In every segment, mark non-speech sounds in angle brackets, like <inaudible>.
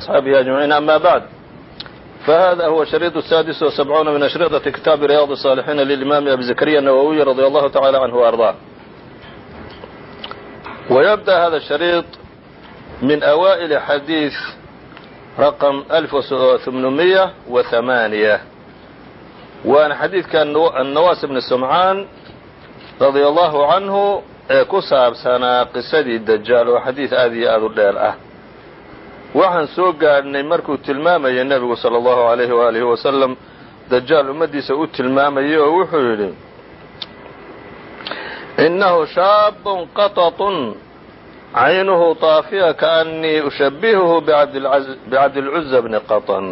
وأصحaabihi أجمعين أmا bعd فhذا هو الشhريط السادس وسبعون من أشhرطة كتاب رياض الصالحين للإمام أبي زكريا النووي رضي الله تعالى عنه وأرضاه ويبدأ هذا الشhريط من أوائل xadيiث رقم ألف وثمنمية وثمانية waana xadiidka النواس بن سمعاan رضي الله عنه ee ku saabsanaa qisadii dajaal oo xadiid aad iyo aad u dheer ah waxaan soo gaadhnay markuu tilmaamayay nebigu salى اllahu عalayhi waalihi wasalam dajaal ummaddiisa u tilmaamayay oo wuxuu yidhi innahu shaabun qaطaطun caynuhu طaafiya kaأnii ushabihuhu bicabdilcuza bni qaطn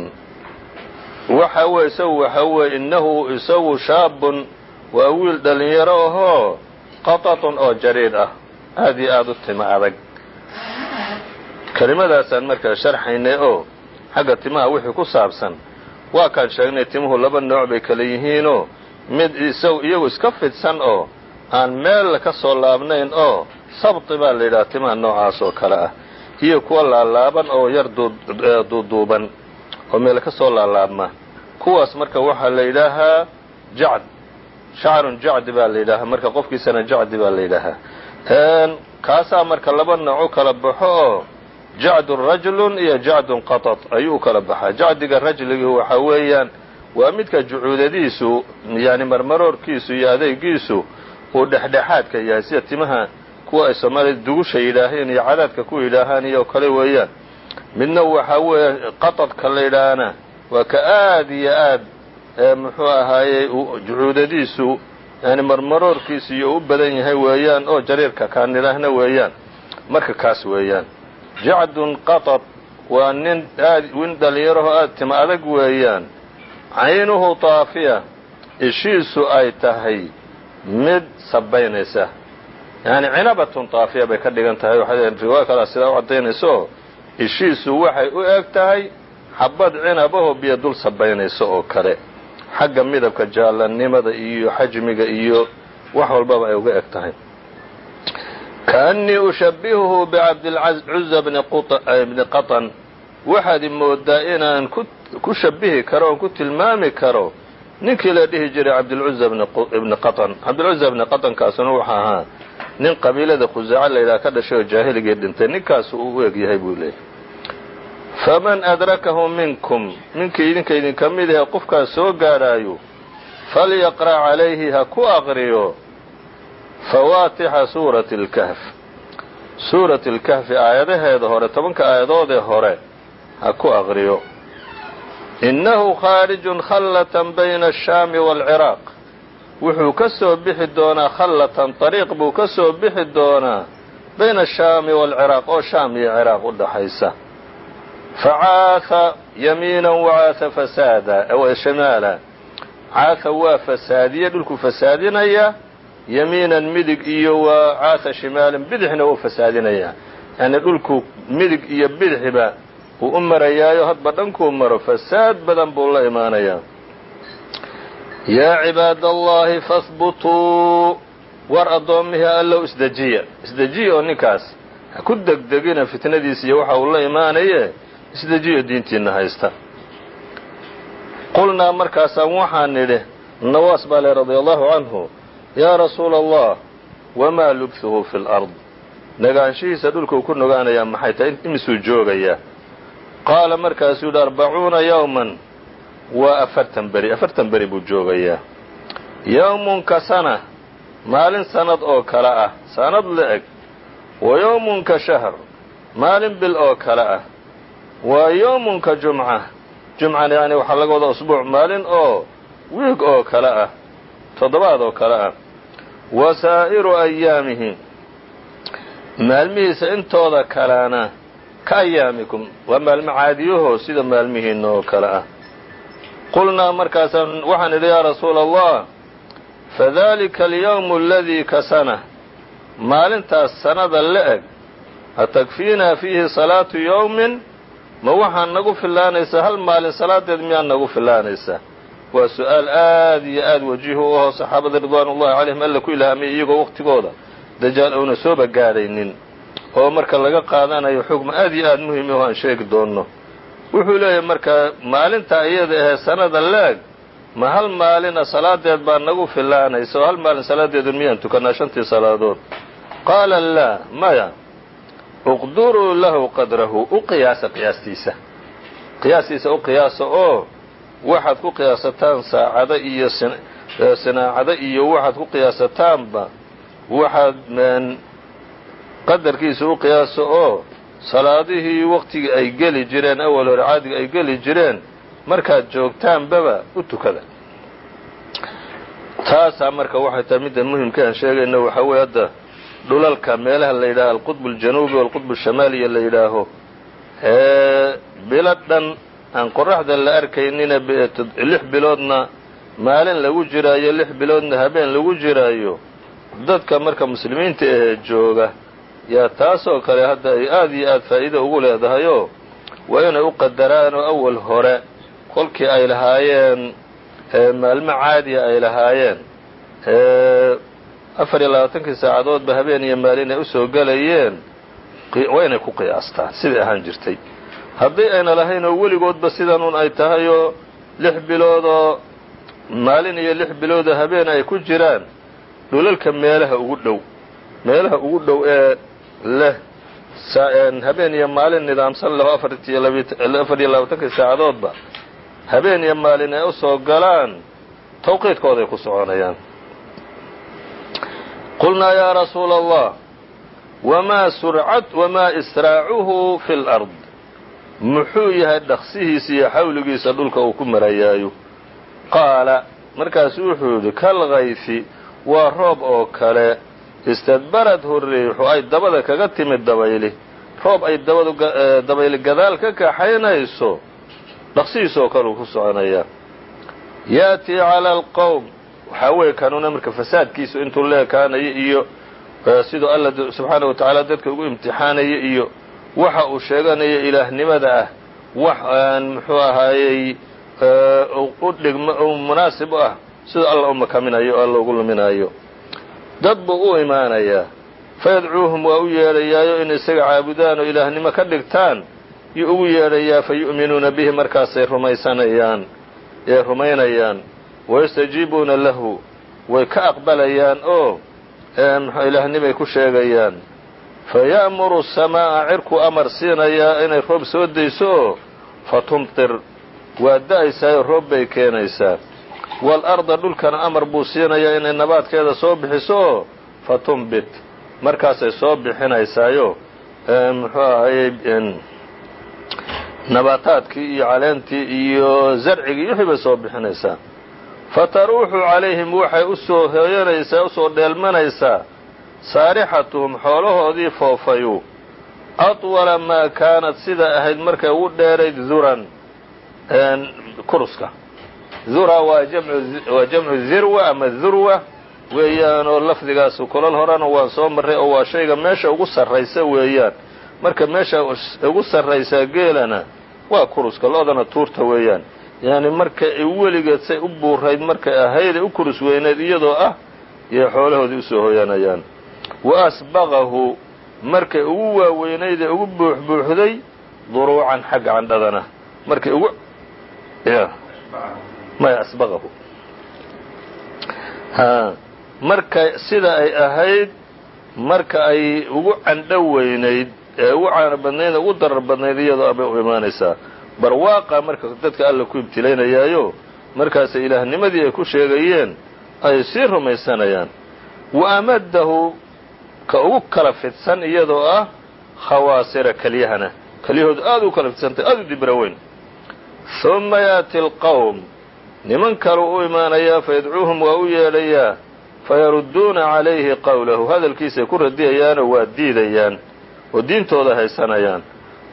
waxa weye isagu waxa weye innahu isagu shaabun waa wiil dhalinyaro ahoo qaطaطun oo jariir ah aad iyo aad u tima adag kelimadaasaan markaa sharxaynay oo xagga timaha wixii ku saabsan waa kaan sheegnay timuhu laba nooc bay kala yihiinoo mid iyagu iska fidsan oo aan meel ka soo laabnayn oo sabti baa la yidhaha timaha noocaas oo kale ah. Iyo kuwa laalaaban oo yar duuduuban oo meel ka soo laalaabma. Kuwaas marka waxaa la yidhaahaa jacd shacrun jacdi baa la yidhaahaa marka qofkiisana jacdi baa la yidhaahaa kaasaa marka laba nooc u kala baxo oo jacdun rajulun iyo jacdun qaطad ayuu u kala baxaa. Jacdiga rajligi waxa weeyaan waa midka jucuudadiisu yani marmaroorkiisu iyo adeygiisu uu dhexdhexaadka yahay sida timaha kuwa ay soomaalida dugusha yidhaaheen iyo cadaadka ku yidhaahaan iyo kale weeyaan. Midna waxaa weeye qaطadka la yidhaahana waa ka aad iyo aad muxuu ahaayey jucuudadiisu yani marmaroorkiisu iyo u badan yahay weeyaan oo jariirka kaan idhaahna weeyaan. Marka kaas weeyaan jacdun qatab waa nin aad nin dhallinyaraho aad tima adag weeyaan. Caynuhu taafiya ishiisu ay tahay mid sabaynaysa. Yani cinabatun taafiya bay ka dhigan tahay riwaaya kalaa sidaa u caddaynaysaoo ishiisu waxay u eg tahay xabad cinabahoo biyo dul sabaynaysa oo kale. Xagga midabka jaallanimada iyo xajmiga iyo wax walbaba ay uga eg tahay kaanii ushabihuhu bicabdilcuza bni eh, qatan. Waxaad moodaa inaan ku shabihi karo oon ku tilmaami karo. Ninkii la dhihi jiray cabdilcuza bni qaan cabdilcuza bni qaankaasuna wuxuu ahaa nin qabiilada khusaaca laydaa ka dhashay oo jaahiligii dhintay. Ninkaas uu u eg yahay buu leeyahy faman adrakahu minkum. Ninkii idinka idinka mid eh, ahe qofkaas soo gaadhaayo falyaqra' calayhi ha ku aqriyo fawaatixa suurati اlkahf suurati اlkahfi aayadaheeda hore tobanka aayadoodee hore ha ku aqriyo innahu khaarijun khallatan bayna ashaami waalciraaq wuxuu ka soo bixi doonaa khallatan ariiq buu ka soo bixi doonaa bayna ashaami waalciraaq oo shaam iyo ciraaq u dhaxaysa. Facaatha yamiina wacaatha fasaada shimaala caatha waa fasaadiye dhulkuu fasaadinaya yamiinan midig iyo waa caatha shimaalan bidixna wuu fasaadinayaa. Yani dhulku midig iyo bidixiba wuu u marayaayo hadba dhankuu maro fasaad badan buu la imaanayaa. Yaa cibaad allahi fahbutuu war addoommihii allow isdejiya. Isdejiya oo ninkaas ha ku degdegina fitnadiisa iyo waxa uu la imaanaye isdejiyo diintiinna haysta. Qulnaa markaasaan waxaan nidhi nawaas baa le radia allahu canhu yaa rasuula allah wamaa lubthuhu fi lard nagaanshihiisa dhulkuu ku nogaanayaa maxay tahay? Imisuu joogayaa qaala markaasuu yidhi arbacuuna yowman waa afartan beri. Afartan beri buu joogayaa yowmun ka sana. Maalin sanad oo kale ah. Sanad la-eg wa yowmun ka shahr. Maalin bil oo kale ah. Waa yowmun ka jumca. Jumcan yani waxaa laga wadaa usbuuc maalin oo wiig oo kale ah toddobaad oo kale ah. Wa saa'iru ayaamihi maalmihiisa intooda kalena ka ayaamikum waa maalmo caadiyahoo sida maalmihiina oo kale ah. Qulnaa markaasaan waxaan idhi yaa rasuula allah fadalika alyowmu aladii ka sana. Maalintaas sanada la-eg atakfiinaa fiihi salaatu yowmin ma waxaan nagu filaanaysaa hal maalin salaadeed miyaa nagu filaanaysaa waa su'aal aad iyo aad wajihu u aho saxaabada ridwaan ullahi calayhim alla ku ilaahamiyay iyagoo waqtigooda dajaal uuna sooba gaadhaynin oo marka laga qaadanayo xugma aad iyo aad muhiim aho aan sheegi doonno. Wuxuu leeyahay marka maalinta iyada ahee sanada leeg ma hal maalina salaadeed baa nagu filaanaysa oo hal maalin salaadeedu miyaan tukanaa shantii salaadood? Qaala laa maya. Uqduruu lahu qadrahu u qiyaasa qiyaastiisa qiyaastiisa u qiyaasa oo waxaad ku qiyaasataan saacado iyo sinaacado iyo waxaad ku qiyaasataanba waxaad qadarkiisa u qiyaasa oo salaadihii waqtigii ay geli jireen awal hore caadiga ay geli jireen markaad joogtaanbaba u tukada. Taasaa marka waxay tahay midda muhimka aan sheegayno waxaa weeye hadda dhulalka meelaha la yidhaaho alqutb aljanuubi walqutb alshamaaliya la yidhaaho ee bilo dhan aan qoraxda la arkaynina lix biloodna maalin lagu jiraayo lix biloodna habeen lagu jiraayo dadka marka muslimiinta ahee jooga yaa taasoo kale hadda ay aad iyo aad faa'iido ugu leedahayoo waa inay u qadaraanoo awal hore kolkii ay lahaayeen maalmo caadiya ay lahaayeen. Afar iyo labaatankii saacadoodba habeen iyo maalin ay u soo gelayeen waa inay ku qiyaastaan. Siday ahaan jirtay haddii ayna lahayn oo weligoodba sidan un ay tahay oo lix biloodoo maalin iyo lix biloodoo habeen ay ku jiraan dhulalka meelaha ugu dhow meelaha ugu dhow ee leh habeen iyo maalin nidaamsan laho afar iyo labaatankii saacadoodba habeen iyo maalin ay u soo galaan tawqiidkooday ku soconayaan. Qulnaa yaa rasuula allah wamaa surcat wamaa israacuhu fi lard muxuu yahay dhaqsihiisa iyo xawligiisa dhulka uu ku marayaayo? Qaala markaasu wuxuu yidhi kalkayfi waa roob oo kale. Istadbaradhu riixu ay dabada kaga timid dabayli. Roob ay dabadu dabayli gadaal ka kaxaynayso dhaqsihiisoo kale uu ku soconayaa yaatii cala alqowm waxaa weeye kanuna marka fasaadkiisu intuu leekaanayo iyo siduu alla subxaana wa tacaala dadka ugu imtixaanaya iyo waxa uu sheeganayo ilaahnimada ah wax aan muxuu ahaayey u dhigmo munaasib u ah siduu alla u makaminayo o alla ugu luminayo dad buu u imaanayaa. Fayadcuuhum waa u yeedhayaayo in isaga caabudaan oo ilaahnimo ka dhigtaan yuu ugu yeedhayaa fa yu'minuuna bihi markaasay rumaysanayaan ee rumaynayaan. Wayastajiibuuna lahu way ka aqbalayaan oo ilaahnimay ku sheegayaan faya'muru samaa'a cirku amar siinayaa inay roob soo dayso. oo fatumtir waa da'aysaayoo roob bay keenaysaa waalarda dhulkana amar buu siinayaa inay nabaadkeeda soo bixiso. oo fatumbit markaasay soo bixinaysaayo. Muxuu ahayey nabaataadkii iyo caleentii iyo zarcigii wixii bay soo bixinaysaa. fataruuxu calayhim waxay u soo hooyanaysaa u soo dheelmanaysaa saarixatuhum xoolahoodii foofayu atwala maa kaanat sida ahayd markay ugu dheerayd duran kuruska. Dura waa jamcu zirwa ama durwa weeyaan oo lafdigaas kolal horena waan soo marray oo waa shayga meesha ugu sarraysa weeyaan. Marka meesha ugu sarraysaa geelana waa kuruska lo-dana tuurta weeyaan. Yani marka ay weligeed say u buurayd markay ahayday u kurus weyneed iyadoo ah yay xoolahoodii u soo hoyanayaan wa asbaqahu markay ugu waaweynayd ee ugu buuxbuuxday duruucan xagga candhadana. Markay ugu maya asbaqahu marka sida ay ahayd marka ay ugu candho weynayd ee ugu caano badnayd ugu darar badnayd iyadoo abay u imaanaysaa. Barwaaqa marka dadka alla ku ibtilaynayaayo markaasay ilaahnimadii ay ku sheegayeen ay sii rumaysanayaan. Wa amadahu ka ugu kala fidsan iyadoo ah khawaasira kelyahana kelyahoodu aad u kala fidsantay aad u dibra weyn. Huma yaati alqowm niman kaluu u imaanayaa fayadcuuhum waa u yeedhayaa fayarudduuna calayhi qowlahu hadalkiisay ku radiyayaanoo waa diidayaan oo diintooda haysanayaan.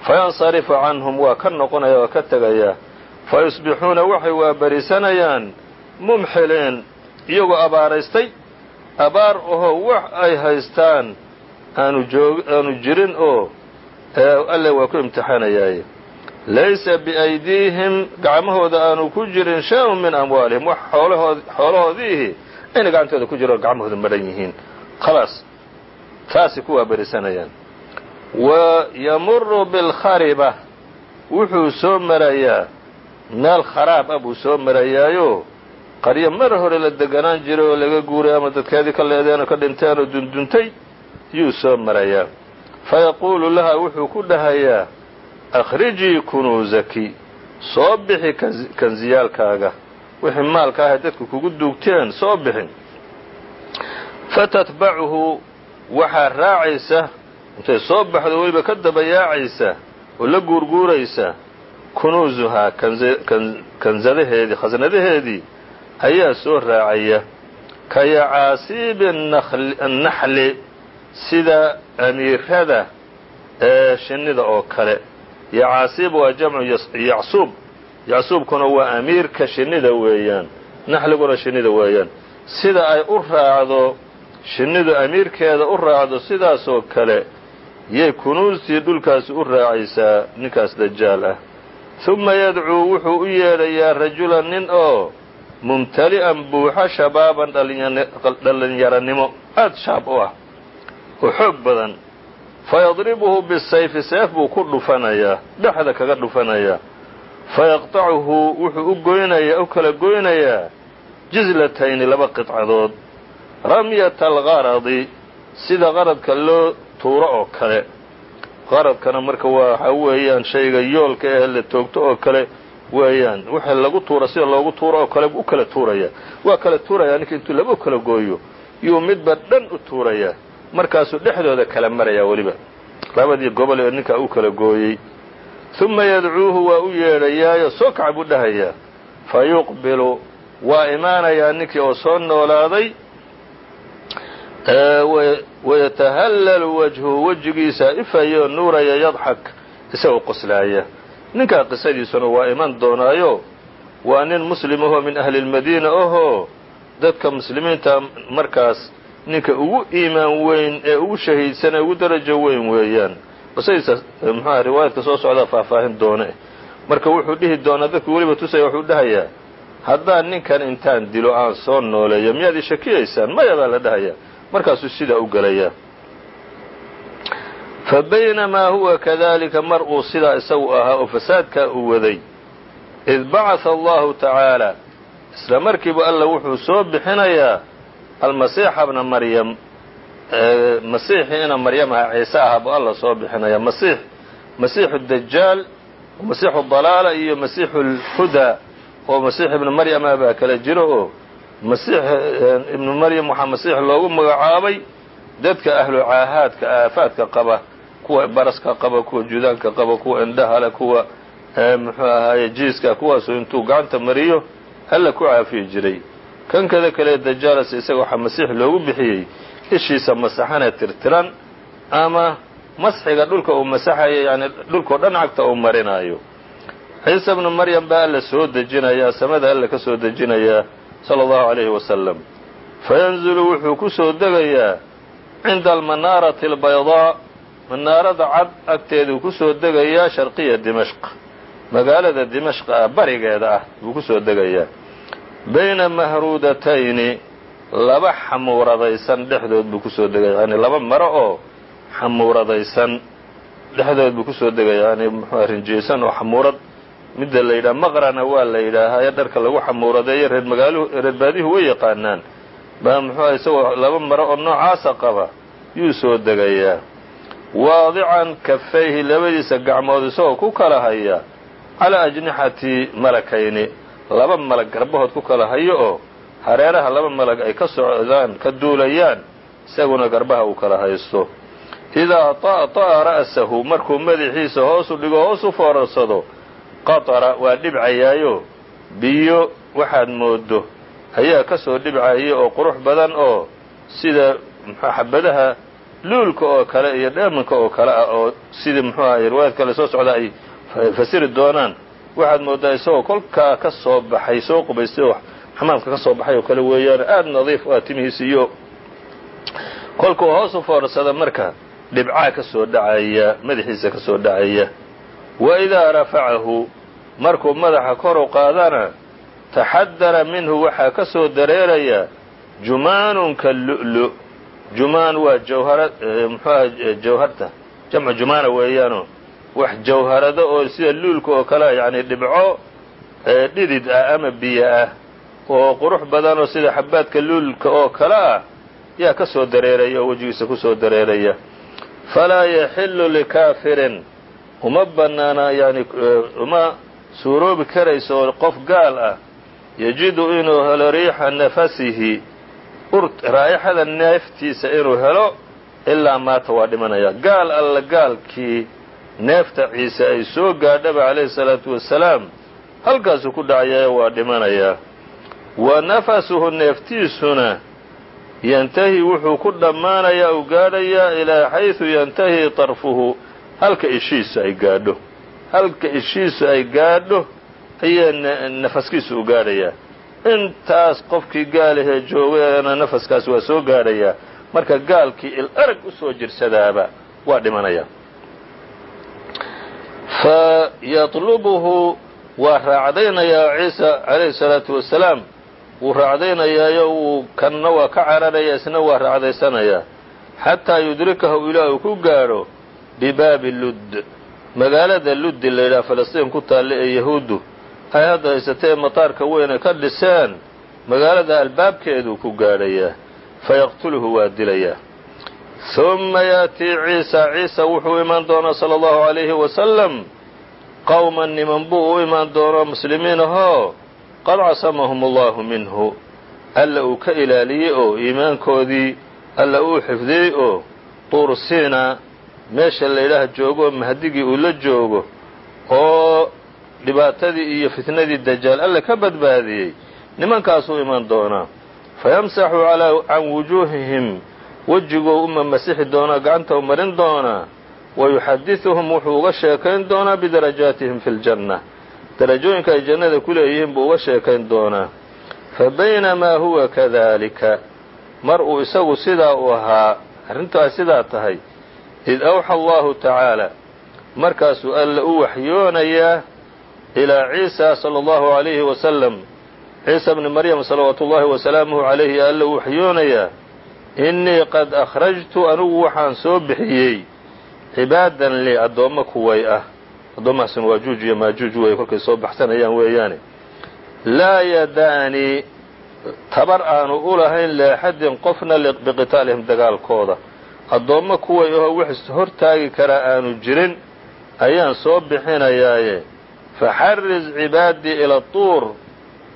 Fayansarifu canhum waa ka noqonaya waa ka tegayaa fa yusbixuuna waxay waabarisanayaan mumxiliin iyagoo abaaraystay abaar ahoo wax ay haystaan aanu joog aanu jirin oo alle waa ku imtixaanayaaye laysa biaydiihim gacmahooda aanu ku jirin shay-un min amwaalihim wax xoolahood xoolahoodiihi ayna gacantooda ku jiro gacmahooda madhan yihiin. Khalaas taasay ku waabarisanayaan. Wa yamuru bilkhariba wuxuu soo marayaa meel kharaab ah buu soo marayaayo qaryo mar hore la deganaan jiray oo laga guuray ama dadkeedii ka leedeen oo ka dhinteen oo dunduntay yuu soo marayaa fayaquulu laha wuxuu ku dhahayaa akhrijii kunuusaki soo bixi kansiyaalkaaga wixii maalka ahay dadka kugu duugteen soo bixin. Fatatbacuhu waxaa raacaysa intay soo baxdo weliba ka dabayaacaysa oo la guurguuraysa kunuusuhaa kansadaheedii khasnadaheedii ayaa soo raacaya ka yacaasiibi annaxli sida amiirada ee shinnida oo kale. Yacaasiib waa jamcu yacsuub. Yacsuubkuna waa amiirka shinnida weeyaan. Naxliguna shinnida weeyaan. Sida ay u raacdo shinnidu amiirkeeda u raacdo sidaasoo kale yay kunuustii dhulkaasi u raacaysaa ninkaas dajaal ah. Huma yadcuu wuxuu u yeedhayaa rajulan nin oo mumtali'an buuxa shabaaban dhallinyaranimo aad shaab u ah. Oo xoog badan. Fayadribuhu bisayfi seef buu ku dhufanayaa dhexda kaga dhufanayaa fayaqtacuhu wuxuu u goynayaa u kala goynayaa jizlatayni laba qidcadood ramyata algaradi sida qaradka loo tuuro oo kale. Qaradkana marka waa waxaa weeyaan shayga yoolka ee la toogto oo kale weeyaan. Waxa lagu tuura sida loogu tuuro oo kale u kala tuuraya. Waa kala tuurayaa ninka intuu laba kala gooyo yuu midba dhan u tuurayaa markaasuu dhexdooda kala marayaa weliba. Labadii gobol ee ninkaa u kala gooyey. Uma yadcuuhu waa u yeedhayaayo soo kaca buu dhahayaa. Fa yuqbilu waa imaanayaa ninkii oo soo noolaaday. Wayatahallalu wajhu wejigiisa ifayoo nuuraya yadxak isagoo qoslaaya ninkaa qisadiisuna waa iman doonaayo. Waa nin muslim ahoo min ahli lmadiina ahoo dadka muslimiinta markaas ninka ugu iimaan weyn ee ugu shahiidsan ee ugu darajo weyn weeyaan. Qisadiisa muxuaha riwaayadka soo socdaa faahfaahin doone. Marka wuxuu dhihi doonaa dadku weliba tusaya wuxuu dhahayaa haddaan ninkan intaan dilo aan soo nooleeyo miyaad i shakiyaysaan maya baa la dhahayaa. Markaasuu sidaa u gelayaa fa baynamaa huwa kadalika mar uu sidaa isagu ahaa oo fasaadkaa uu waday id bacatha allahu tacaala isla markiiba alla wuxuu soo bixinayaa almasiixa bna maryam masiixii ina maryam aha ciise aha buu alla soo bixinaya masiix masiixu dajaal masiixu dalaala iyo masiixu lhudaa oo masiix ibnu maryama baa kala jiro oo masiix ibnu maryam waxaa masiix loogu magacaabay dadka ahlu caahaadka aafaadka qaba kuwa baraska qaba kuwa judaanka qaba kuwa indhahala kuwa muxuu ahaaye jiiska kuwaasoo intuu gacanta mariyo alla ku caafiyi jiray. Kan kada kale dajaalas isaga waxaa masiix loogu bixiyey ishiisa masaxanee tirtiran ama masxiga dhulka uu masaxayo yani dhulkao dhan cagta uu marinaayo. Ciise bnu maryam baa alla soo dejinayaa samada alla ka soo dejinayaa sala allahu calayhi wasalam fayanzilu wuxuu ku soo degayaa cinda almanaarati albaydaa manaarada cad agteeduu ku soo degayaa sharqiya dimashq. Magaalada dimashq ah barigeeda ah buu ku soo degayaa bayna mahruudatayni laba xamuuradaysan dhexdood buu ku soo degaya. Yani laba maro oo xamuuradaysan dhexdood buu ku soo degaya. Yani muxua rinjiyeysan oo xamuurad. Midda la yidhaha maqrana waa la yidhaahaa ee dharka lagu xamuuradeeyo reer magaaluhu reer baadihu way yaqaanaan. Baa muxuuha isagoo laba maro oo noocaasa qaba yuu soo degayaa waadican kafayhi labadiisa gacmood isagoo ku kala haya calaa ajnixati malakayni. Laba malag garbahood ku kala hayo oo hareeraha laba malag ay ka socdaan ka duulayaan isaguna garbaha uu kala haysto. Idaa ta'طa'a ra'sahu markuu madaxiisa hoosu dhigo hoosu foorarsado qatara waa dhibcayaayo. Biyo waxaad moodo ayaa ka soo dhibcaya oo qurux badan oo sida xabadaha luulka oo kale iyo dheemanka oo kale ah oo sidii muxuu ahay riwaayad kale soo socda ay fasiri doonaan. Waxaad moodaa isagoo kolkaa ka soo baxay soo qubaystay oo xamaamka ka soo baxay oo kale weeyaan aada nadiif u ah timihiisa iyo kolkuu hoos u foorsada marka dhibcaa ka soo dhacaya madaxiisa ka soo dhacaya. Wa idaa rafacahu markuu madaxa kor u qaadana taxadara minhu waxaa ka soo dareeraya jumaanun lu'lu jumaan waa jawhara muxuaha jawharta jamcu jumaana weeyaano. Wax jawharado oo sida luulka oo kale yacni dhibco dhidid ah ama biyo ah oo qurux badanoo sida xabaadka luulka oo kale ah yaa ka soo dareeraya oo wejigiisa ku soo dareeraya. Falaa yaxilu likaafirin uma bannaana yani uma suuroobi karayso qof gaal ah. Yajidu inuu helo riixa nafasihi raa'ixada neeftiisa inuu helo ilaa maata waa dhimanaya. Gaal alla gaalkii neefta ciise ay soo gaadhaba calayhi salaatu wasalaam halkaasuu ku dhacaya waa dhimanayaa wa nafasuhu neeftiisuna yantahi wuxuu ku dhammaanayaa uu gaadhayaa ilaa xaysu yantahi طarfuhu halka ishiisu ay gaadho. Halka ishiisu ay gaadho ayaa nafaskiisu u gaadhayaa intaas qofkii gaalahee joogana nafaskaas waa soo gaadhayaa marka gaalkii il arag u soo jirsadaaba waa dhimanaya fa yطlubuhu waa raacdaynayaa ciisa calayhi الsalaatu wasalaam wuu raacdaynayaayo wuu kanna waa ka cararaya isna waa raacdaysanayaa xataa yudrikahu ilaa uu ku gaadho bibaabi ludd magaalada luddi la yidhaha falastiin ku taalla ee yahuuddu ay hadda haysatee mataarka weyne ka dhiseen magaalada albaabkeeduu ku gaadhayaa fayaqtuluhu waa dilayaa ثuma yaatii ciisa ciisa wuxuu imaan doonaa salى اllahu عalayhi wasalam qowman niman buu u imaan doonaa muslimiin ahoo qad casamahum allahu minhu alla uu ka ilaaliyey oo iimaankoodii alla uu xifdiyey oo tuursiina meesha laydhaah joogo oo mahdigii uu la joogo oo dhibaatadii iyo fitnadii dajaal alle ka badbaadiyey nimankaasuu imaan doonaa. Fayamsaxu can wujuuhihim wejiguu uma masixi doonaa gacanta u marin doonaa wa yuxadiثuhum wuxuu uga sheekayn doonaa bidarajaatihim fi اljanna darajooyinka ay jannada ku leeyihiin buu uga sheekayn doonaa. Fa baynamaa huwa kadalika mar uu isagu sidaa u ahaa arrintaas sidaa tahay. Id awxa allahu tacaala markaasuu alla u waxyoonayaa ilaa ciisa sala allahu alayhi wasalam ciisa bni maryam salawaatu ullahi wasalaamuhu calayhi alla u waxyoonayaa innii qad akhrajtu anugu waxaan soo bixiyey cibaadan lii addoommo kuway ah addoommahaasina waa juuj iyo maajuuj weeye kolkay soo baxsanayaan weeyaane laa yadaanii tabar aanu u lahayn liaxadin qofna biqitaalihim dagaalkooda addoommo kuway ahoo wax hortaagi karaa aanu jirin ayaan soo bixinayaaye faxarris cibaadii ila tuur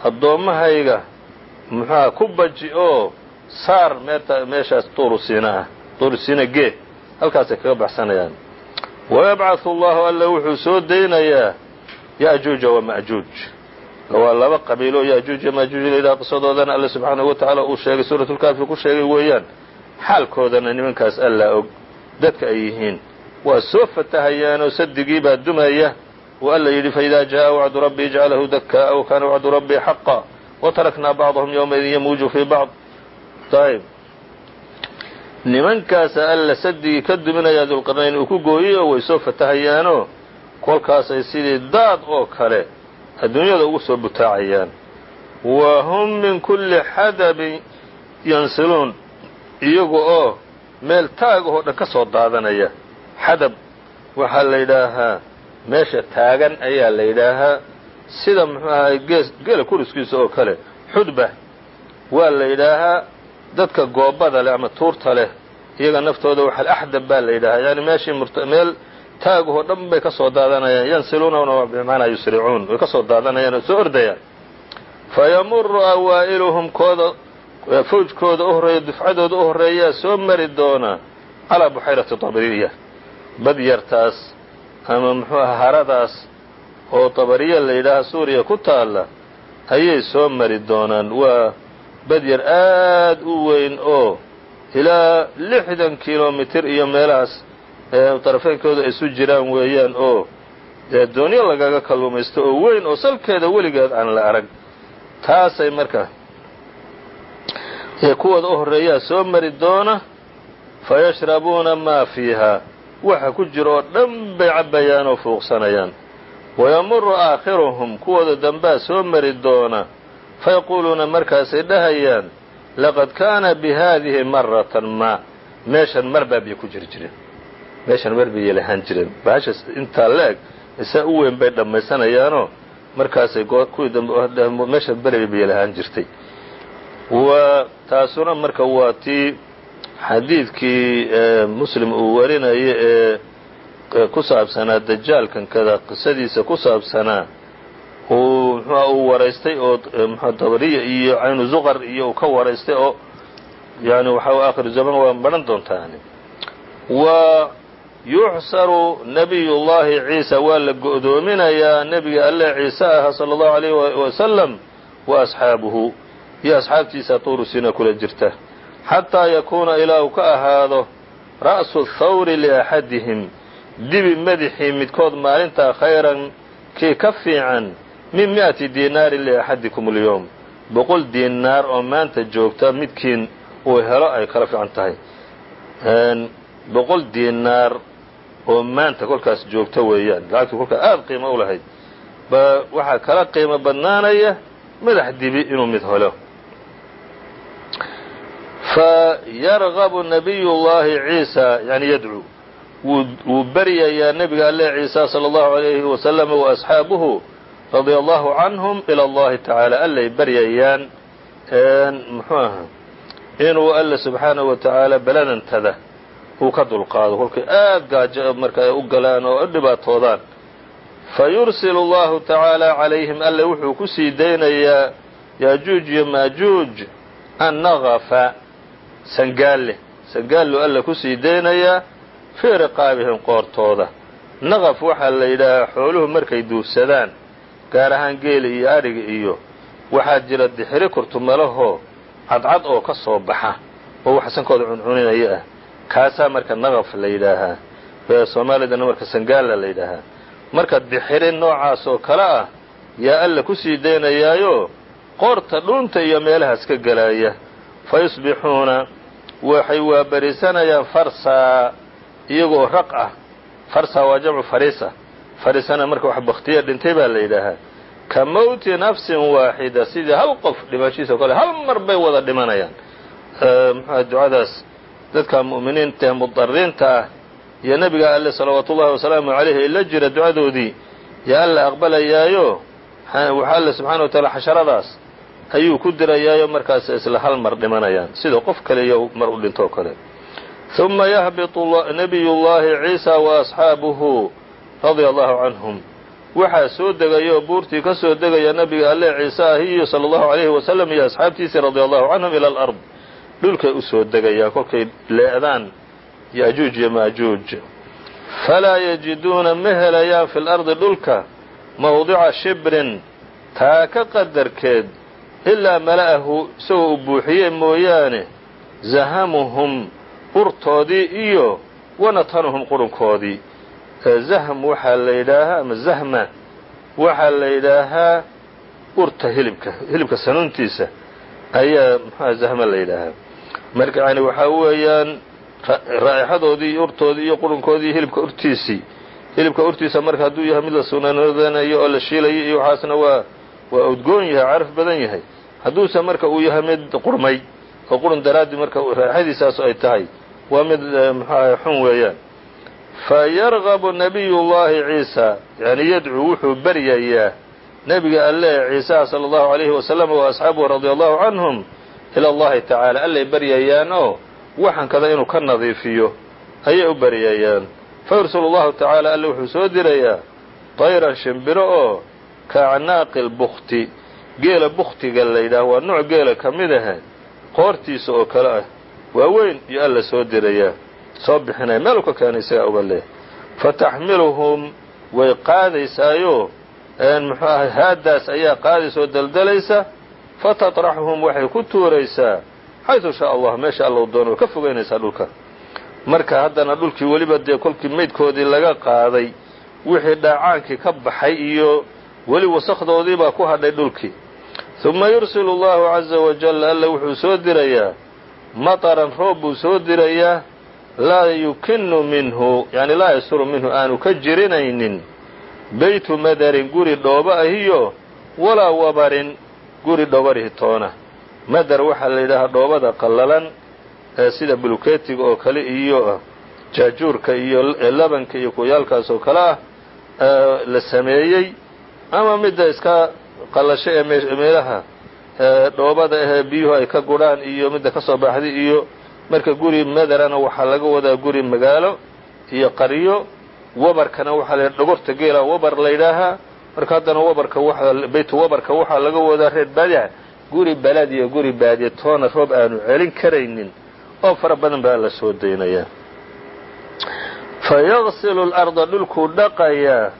addoommahayga muxuuha ku baji oo saar meeshaas tuuru siina tuuru siina gee halkaasay kaga baxsanayaan wayabcaثu allahu alla wuxuu soo daynayaa ya'juuja wama'juuj waa laba qabiilo ya'juuj iyo maajuuj layidhaha qisadoodana alle subxaanahu wa tacaala uu sheegay suuratulkaafi ku sheegay weeyaan xaalkoodana nimankaas allaa og dadka ay yihiin waa soo fatahayaanoo sadigii baa dumaya uu alla yidhi faidaa jaءa wacdu rabbii jcalahu dakaa'a wakaana wacdu rabbii xaqa wataraknaa bacضahum ywmaidin yamuuju fii bacض ayb nimankaasa alla sadigii ka duminaya dulqarnayn uu ku gooyey oo way soo fatahayaanoo kolkaasay sidii daad oo kale adduunyada ugu soo butaacayaan wa hum min kulli xadabin yansiluun iyaga oo meel taagahoo dhan ka soo daadanaya xadab waxaa la yidhaahaa meesha taagan ayaa la yidhaahaa sida muxuu ahay kuriskiisa oo kale xudba waa la yidhaahaa dadka goobada leh ama tuurta leh iyaga naftooda waxa axdab baa la yidhahaa yani meeshii meel taagahoo dhan bay ka soo daadanayaan. Yansiluunana bimacnaa yusricuun way ka soo daadanayaan oo soo ordayaan. Fayamuru awaa'iluhum kooda fawjkooda u dufcadooda u horreeyaa soo mari doona calaa buxayrati tabariya bad yartaas ama muxuu aha haradaas oo tabariya la yidhaaha suuriya ku taalla ayay soo mari doonaan. Waa bad yar aad u weyn oo ilaa lixdan kilomitir iyo meelahaas darafeenkooda isu jiraan weeyaan oo dee doonyo lagaga kalluumaysto oo weyn oo salkeeda weligeed aan la arag. Taasay marka kuwooda u horreeyaa soo mari doona fayashrabuuna maa fiihaa waxa ku jira oo dhan bay cabbayaan oo fuuqsanayaan. Wayamuru aakhiruhum kuwooda dambaa soo mari doona fayaquuluuna markaasay dhahayaan laqad kaana bi haadihi maratan maa meeshan mar baa biyo ku jiri jireen. Meeshan mar bay yeelahaan jireen. Bahasha intaa la-eg isaa u weyn bay dhammaysanayaanoo markaasay kuwii dambe meesha beri bay yeelahaan jirtay. Taasuna marka waa tii xadiidkii muslim uu warinaya ee ku saabsanaa dajaalkan kada qisadiisa ku saabsanaa uu mxua uu waraystay oo dabariya iyo caynu zuqar iyo uu ka waraystay oo yani waxa akhiru zaman waa baran doontaani wa yuxsaru nabiy llahi ciisa waa la go'doominayaa nebiga alle ciise aha salى اllahu alayh wasalam wa asxaabuhu iyo asxaabtiisa tuurusina kula jirta xataa yakuuna ilaa uu ka ahaado ra'su thawri liaxadihim dibi madaxii midkood maalintaa khayran kii ka fiican min mi'ati diinaarin liaxadikum اlyowm boqol diinaar oo maanta joogta midkiin uu helo ay kala fiican tahay boqol diinaar oo maanta kolkaas joogta weeyaan lacagtu kolkaa aada qiimo u lahayd ba waxaa kala qiimo badnaanaya madax dibi inuu mid helo fayrgabu نبي llahi ciisa yani yadcuu wuu beryayaa nebiga alle ciisa sala allahu alayhi wasalama wa asxaabuhu radia allahu canhum ila allahi tacaala allay beryayaan muxuu aha inuu alle subxaanahu wa tacaala beladantada uu ka dulqaado kolkay aad gaajo marka ay u galaan oo u dhibaatoodaan fayursil allahu tacaala calayhim alle wuxuu ku sii daynayaa yaajuuj iyo maajuuj an sangaalle sangaallu alle ku sii daynayaa fii riqaabihim qoortooda. Naqaf waxaa la yidhaahaa xooluhu markay duufsadaan gaar ahaan geela iyo adhiga iyo waxaa jira dixiri kurtumalahoo cadcad oo ka soo baxa oo wax sankooda cuncuninaya ah. Kaasaa marka naqaf la yidhaahaa soomaalidana marka sangaalla la yidhaahaa. Marka dixiri noocaas oo kale ah yaa alla ku sii daynayaayo qoorta dhunta iyo meelahaas ka gelaya fa yusbixuuna waxay waabarisanayaan farsaa iyagoo raq ah. Farsaa waa jamcu farisa farisana marka wax baktiya dhintay baa la yidhaahaa. Ka mowti nafsin waaxida sidii hal qof dhimashiisa kale hal mar bay wada dhimanayaan. Muxuha ducadaas? Dadka mu'miniinta ee mudariinta ah iyo nebiga alle salawaatu ullahi wasalaamu calayhi ay la jira ducadoodii yaa alla aqbalayaayo? Waxa alle subxana wa taala xasharadaas ayuu ku dirayaayo markaas isla hal mar dhimanayaan. Sida qof kaliyo mar u dhintoo kale. Uma yahbiطu nabiyu llahi ciisa waasxaabuhu radia allahu canhum. Waxaa soo degaya buurtii ka soo degaya nabiga alle ciise ahiyo sala allahu alayhi wasalam iyo asxaabtiisii radia allahu canhum ila alard dhulkay u soo degayaan kolkay lee'daan ya'juuj iyo maajuuj. Falaa yajiduuna ma helayaan fi lardi dhulka mawdica shibrin taa ka qadarkeed ilaa mala'ahu isagoo u buuxiyey mooyaane zahamuhum urtoodii iyo wanatanuhum qurunkoodii zahm waxaa la yidhaahaa ama zahma waxaa la yidhaahaa urta hilibka hilibka sanuuntiisa ayaa muxuha zahma la yidhaahaa marka yani waxaa weeyaan raa'ixadoodii urtoodii iyo qurunkoodii hilibka urtiisii hilibka urtiisa marka hadduu yahay mid la sunaanadanayo oo la shiilayo iyo waxaasna waa waa udgoon yahay caraf badan yahay. Hadduuse marka uu yahay mid qurmay oo qurun daraaddi marka raaxadiisaasu ay tahay waa mid eh, mxuaha xun weeyaan. Fa yargabu nabiyu llahi ciisa yani yadcuu wuxuu baryayaa nebiga alleh ciisa sala allahu alayhi wasalam wa asxaabuhu radia allahu canhum ila allahi tacaala. Allay baryayaan oo waxankada inuu ka nadiifiyo ayay u baryayaan fa fayursulu llahu tacaala alle wuxuu soo dirayaa tayran shimbiro oo ka acnaaqi lbukti geela buktiga la yidhaah waa nooc geela ka mid ahe qoortiisa oo kale ah waaweyn iyo alla soo dirayaa. Soo bixinaya meel u ka keenay isagaa uga leh fataxmiluhum way qaadaysaayo. Muxuu ahay haaddaas ayaa qaadaysa oo daldalaysa fatatraxuhum waxay ku tuuraysaa. Xaysu shaa allah meesha alla u doono ka fogeynaysaa dhulka. Marka haddana dhulkii weliba dee kolkii maydkoodii laga qaaday wixii dhaacaankii ka baxay iyo weli wasakdoodii baa ku hadhay dhulkii uma yursilu allahu caza wajal alla wuxuu soo dirayaa mataran roob buu soo dirayaa laa yukinu minhu yani laa yasuru minhu aanu ka jirinaynin. Beytu madarin guri dhooba ahiyo walaa wabarin guri dhobarihi toona. Madar waxaa la yidhaahaa dhoobada qallalan ee sida buluketiga oo kale iyo jaajuurka iyo labanka iyo kuyaalkaas oo kale ah la sameeyey ama midda iska qallasho ee meelaha dhoobada ahee biyuhu ay ka gurhaan iyo midda ka soo baxday iyo marka guri madarana waxaa laga wadaa guri magaalo iyo qaryo wabarkana waxaa la dhogorta geela wabar la yidhaahaa marka haddana wabarka baytu wabarka waxaa laga wadaa reer baadiha guri balad iyo guri baadiya toona roob aanu celin karaynin oo fara badan baa la soo daynayaa fa yaqsilu larda dhulkuu dhaqayaa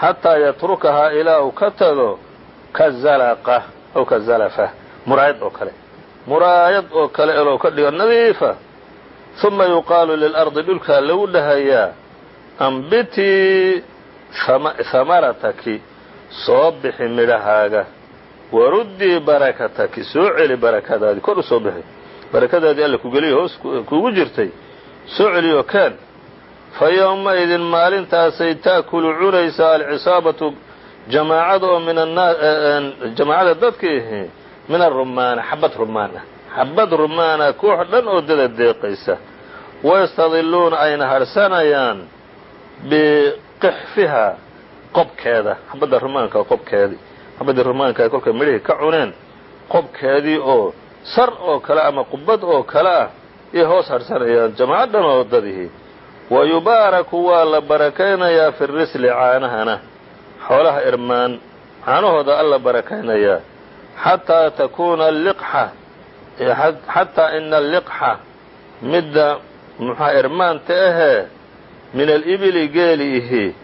xataa yatrukahaa ilaa uu ka tago ka zalaqa aw ka zalafa muraayad oo kale muraayad oo kale elou ka dhigo nadiifa uma yuqaalu lilardi dhulkaa lagu dhahayaa ambitii hamarataki soo bixi midhahaaga waruddii barakataki soo celi barakadaadii kor u soo bixi barakadaadii alla ku geliyo hoos kugu jirtay soo celiyo keen fa yowmaidin maalintaasay ta'kulu cunaysaa alcisaabatu jamaacada oo min jamaacada dadka ihi min arumaana xabad rumaan ah xabad rumaana koox dhan oo dada deeqaysa. Wayastadiluuna ayna harhsanayaan biqixfiha qobkeeda xabadda rumaanka qobkeedii xabaddii rumaanka ay kolkay midhihii ka cuneen qobkeedii oo sar oo kale ama qubad oo kale ah iyo hoos harhsanayaan jamaaco dhan oo dadihii wa yubaaraku waa la barakaynayaa fi risli caanahana. Xoolaha irmaan caanahooda alla barakaynayaa xataa takuuna aliqxa xataa ina alliqxa midda muxua irmaanta ahee min alibili geeli ihi.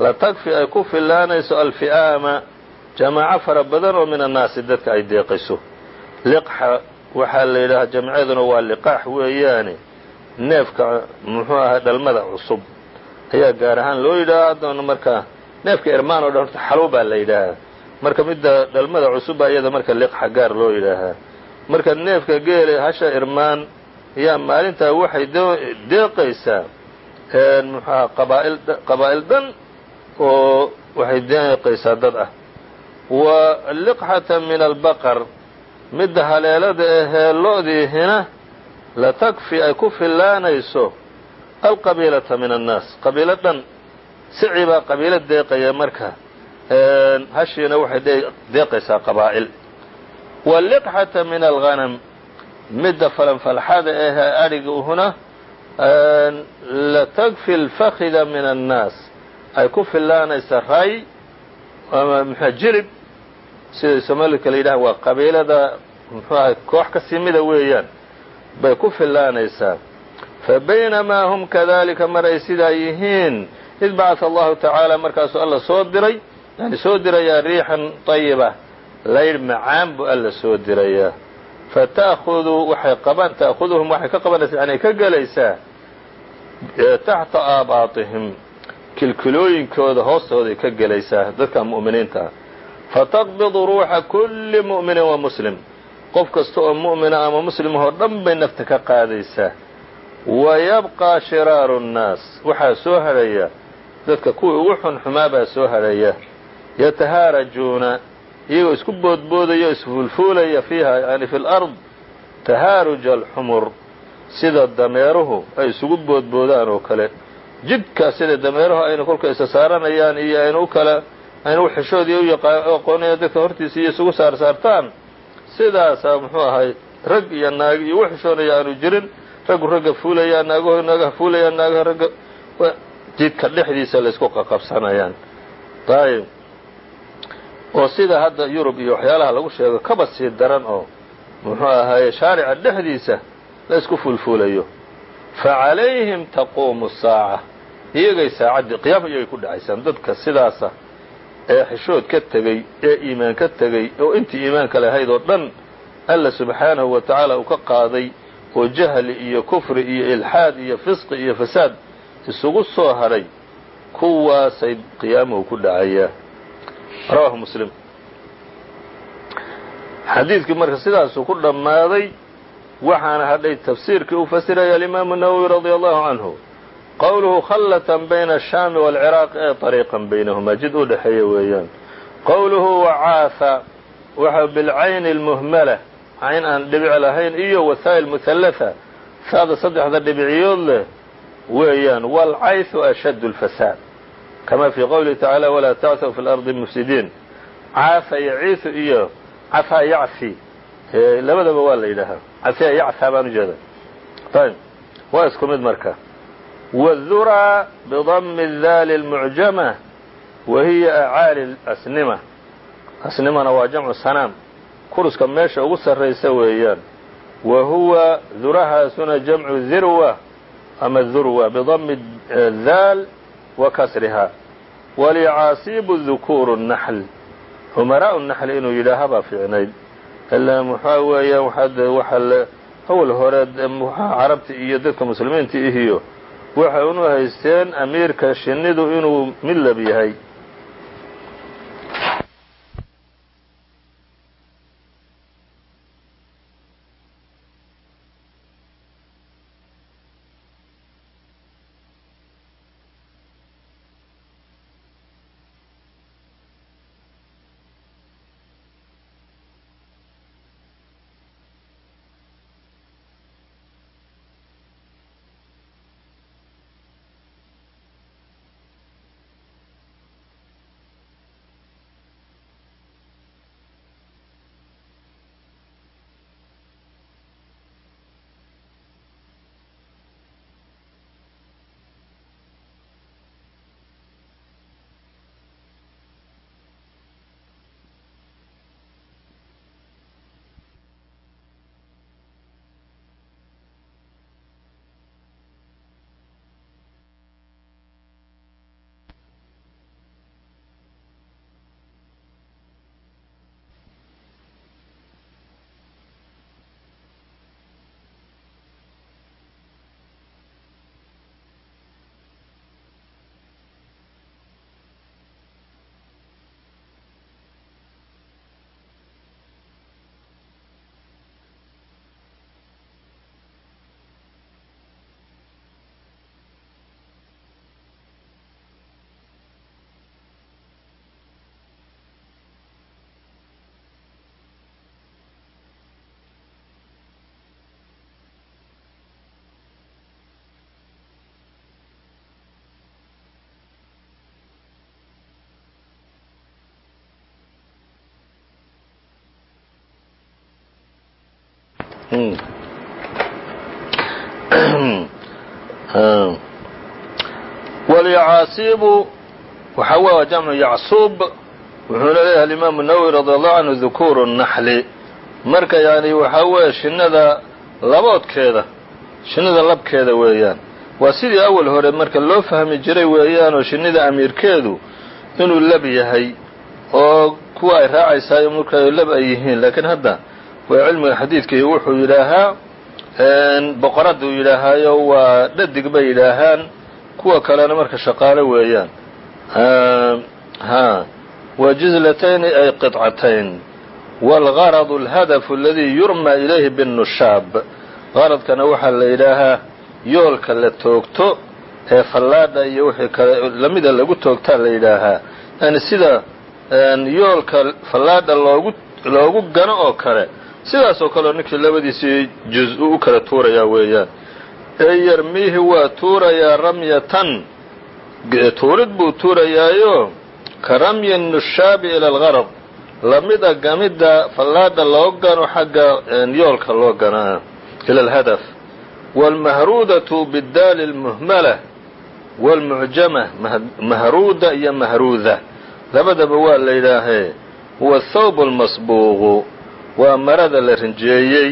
La tagfi ay ku fillaanayso alfi'aama jamaaco fara badan oo min annaasi dadka ay deeqayso. Liqxa waxaa la yidhaahaa jamceeduna waa liqaax weeyaane neefka muxuu ahay dhalmada cusub. Ayaa gaar ahaan loo yidhaaha haddana marka neefka irmaan oo dhan horta xalow baa la yidhaahaa. Marka midda dhalmada cusub baa iyada marka liqxa gaar loo yidhaahaa. Marka neefka geele hasha irmaan ayaa maalintaa waxay deeqaysaa muxuaha qabaa'il qabaa'il dhan oo waxay deeqaysaa dad ah. Wa liqxata min albaqar midda haleelada ahee lo-diihina la takfi ay ku fillaanayso alqabiilata min annaas. Qabiilo dhan sici qabiilo deeqaya marka hashiina waxay deeqaysaa qabaa'il. Waliqxata min alghanam midda falanfalxada ahee adhiga uhuna la takfi alfakhida min annaas. Ay ku fillaanaysa ray ama mxua jilib sida soomaalika la yidhaha waa qabiilada muxuu ahay koox ka simida weeyaan bay ku fillaanaysaa. Fa baynamaa hum kadalika mar ay sidaa yihiin id bacata allahu tacaala markaasuu alla soo diray yani soo dirayaa riixan طayiba laydh macaan buu alla soo dirayaa. Fata'hudu waxay qaban ta'khuduhum waxay ka qabanaysaa yani ka gelaysaa taxta aabaatihim kilkilooyinkooda hoostooday ka gelaysaa dadka mu'miniinta. Ah fataqbidu ruuxa kulli mu'minin wa muslim qof kasta oo mu'mina ama muslimahoo dhan bay nafta ka qaadaysaa wa yabqaa shiraaru nnaas. Waxaa soo hadhaya dadka kuwii ugu xun xumaa baa soo hadhaya. Yatahaarajuuna iyagoo isku boodboodaya isfuulfuulaya fiiha yani fi lard tahaaruja alxumur sida dameeruhu ay isugu boodboodaan oo kale. Jidkaa sida dameeruhu ayna kolka isa saaranayaan iyo ayna u kala ayna u xishoodii u aqoonayaan dadka hortiisa iyo isugu saarsaartaan sidaasaa muxuu ahay rag iyo naag iyo u xishoonaya aanu jirin raggu ragga fuulayaa naagaho naagaha fuulayaan naagaha ragga jidka dhexdiisa laysku qaqabsanayaan ayb oo sida hadda yurub iyo waxyaalaha lagu sheego kaba sii daran oo muxuu ahaye shaarica dhexdiisa la isku fuulfuulayo. Fa calayhim taquumu saaca iyagay saacaddii qiyaama iyagay ku dhacaysaan. Dadka sidaasa ee xishood ka tegey ee iimaan ka tegey oo intii iimaanka lahayd oo dhan alla subxaanahu wa tacaala uu ka qaaday oo jahli iyo kufri iyo ilxaad iyo fisqi iyo fasaad isugu soo hadhay kuwaasay qiyaamuhu ku dhacayaa rawahu muslim. Xadiidkii marka sidaasuu ku dhammaaday waxaana hadhay tafsiirkii uu fasiraya alimaamu nawowi radia allahu canhu qowluhu khallatan bayna ashaami waalciraaq ee طariiqan baynahumaa jid u dhexeeya weeyaan qowluhu wacaaha waxa bilcayni اlmuhmala cayn aan dhibic lahayn iyo wasaa'il muhallaha saada saddexda dhibiciyood leh weeyaan wاlcayثu أshad الfasaad kama fii qowlihi tacaalى walaa tacثw fi اlarضi mufsidiin caafa yaciiثu iyo cafaa yacfi labadaba waa la yidhaahaa cafiya yacfaa baan ujeeda ayb waa isku mid marka wالdurى bضm الdal الmuعjamة wa hiya acaali asnima asnimana waa jamcu sanaam kuruska meesha ugu sarraysa weeyaan wa huwa durahaasuna jamcu dirwa ama durwa bidami daal wa kasrihaa walicaasiibu dukuuru الnaxl umaraء الnaxl inuu yidhaaha baa fiicnayd ilaa muxaa weeyaan waxa awal hore carabta iyo dadka muslimiinta ihiyo waxay unu haysteen amiirka shinnidu inuu midlab yahay <clears throat> wlyacaasiibu waxa w jamcu yacsuub wuxuuna leeyahay alimaamu nawowi radi allahu canhu dukuuru naxli marka yani waxaa weeye shinnada laboodkeeda shinnida labkeeda weeyaan. Waa sidii awal hore marka loo fahmi jiray weeyaanoo shinnida amiirkeedu inuu lab yahay oo kuwa ay raacaysaay marka lab ay yihiin. Laakiin hadda waa cilmiga xadiidkii wuxuu yidhaahaa boqoradduu yidhaahaayo waa dhadig bay yidhaahaan kuwa kalena marka shaqaale weeyaan. Ha wa jizlatayni ay qidcatayn waalgaradu alhadafu aladii yurma ilayhi binnushaab qaradkana waxaa la yidhaahaa yoolka la toogto ee fallaadha iyo wixii kale lamida lagu toogtaa la yidhaahaa. Yani sida yoolka fallaadha loogu loogu gano oo kale sidaasoo kaleo ninkii labadiisii juz-u u kala tuurayaa weeyaan. Ee yarmiihi waa tuurayaa ramyatan tuurid buu tuurayaayo ka ramyi nushaabi ila algarad lamida gamidda fallaada loo gano xagga yoolka loo ganaa ila alhadaf. Waalmahruudatu biddaali almuhmala waalmucjama mahruuda iyo mahruuda. Labadaba waa la yidhaahee huwa athawb almasbuuqu waa marada la rinjeeyey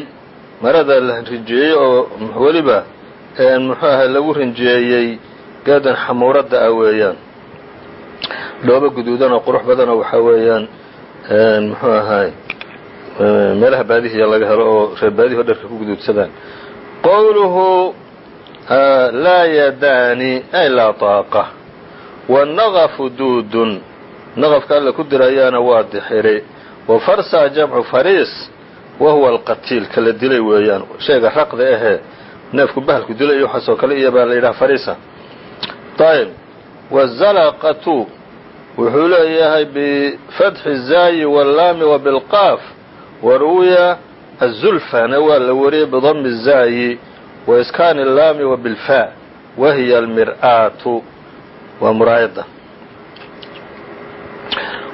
marada la rinjeeyey oo weliba muxuu ahay lagu rinjeeyey geedan xamuuradda ah weeyaan. Dhoobo guduudan oo qurux badanoo waxaa weeyaan muxuu ahaay meelaha baadihiya laga helo oo reer baadihi o dharka ku guduudsadaan. Qowluhu laa yadaani ay laa taaqa wanaqafu duudun. Naqafka alla ku dirayaana waa dixiri wa farsaa jamcu fariis wa huwa alqatiil kala dilay weeyaan. Shayga raqda ahee neefku bahalku dilay iyo waxaasoo kale iyo baa la yidhaha fariisa. Ayb wazalaqatu wuxuu leeyahay bifatxi zaayi wallaami wa bilqaaf wa ruwiya azulfana waa la wariyey bidami zaayi wa iskaani allaami wa bilfaa wa hiya almir'aatu. Waa muraayadda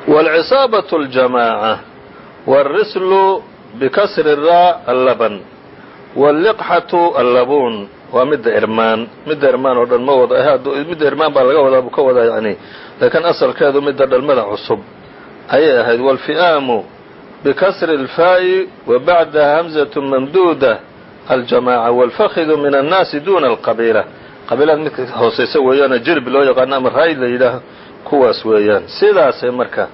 wاlcisaabaة اljamaaca wاlrislu bikasri raa allaban wاlliqxatu allabuun waa midda irmaan midda irmaan oo dhan ma wada midda irmaan baa laga wadaa buu ka wadaa yani laakiin asalkeedu midda dhalmada cusub ayay ahayd wاlfi'aamu bikasri اlfaa'i wa bacdaha hamzaة mamduuda aljamaaca wاlfakidu min annaasi duna alqabiila qabiilada midka hooseysa weeyaanoo jirb loo yaqaano ama raay la yidhaaho kuwaas weeyaan sidaasay marka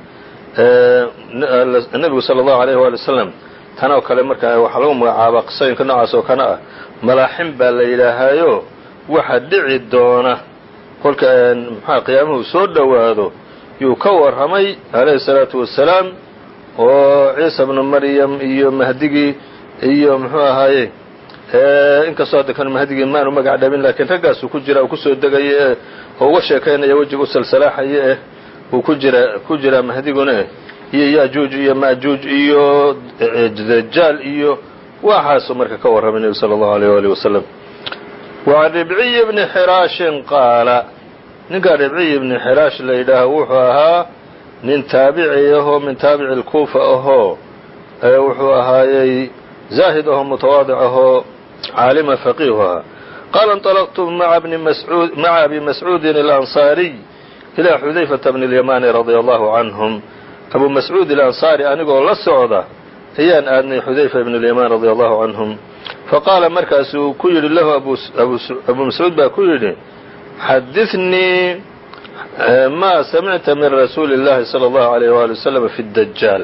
nebigu salى اllahu alayh wali wasalam tan oo kale marka waxaa lagu magacaabaa qisooyinka noocaas oo kana ah malaaxim baa la yidhaahaayo waxa dhici doona kolka mxua qiyaamuhu soo dhowaado yuu ka warramay alayhi الsalaatu wasalaam oo ciisa bnu maryam iyo mahdigii iyo muxuu ahaaye inkastoo hadda kan mahdigii maanu magac dhabin laakiin raggaasuu ku jira uu kusoo degaya ee oo uga sheekaynaya wejiga u salsalaaxaya eh uu ku jira ku jiraa mahdiguna eh iyo yajuuj iyo majuuj iyo dajaal iyo waxaasuu marka ka warramay nebigu sala allahu aleyh waalih wasalam wacan ribciyi bni xiraashin qaala ninkaa ribciyi bni xiraash la yidhaaho wuxuu ahaa nin taabici ahoo min taabici lkuufa ahoo wuxuu ahaayey zaahid ahoo mutawaadic ahoo caalima faqiihu ahaa qaala انطalqtu maca abi mascuudin اlanصaariy ilaa xudayfata bni اlyamani radia allahu canhum abu mascuud alansaari anigoo la socda ayaan aadnay xudayfa ibn اlyaman radia allahu canhum faqaala markaasuu ku yidhi lahu abu mascuud baa ku yidhi xadiثnii ma samicta min rasuuli اllahi salى اllahu عalيyh wali waslm fi اdajaal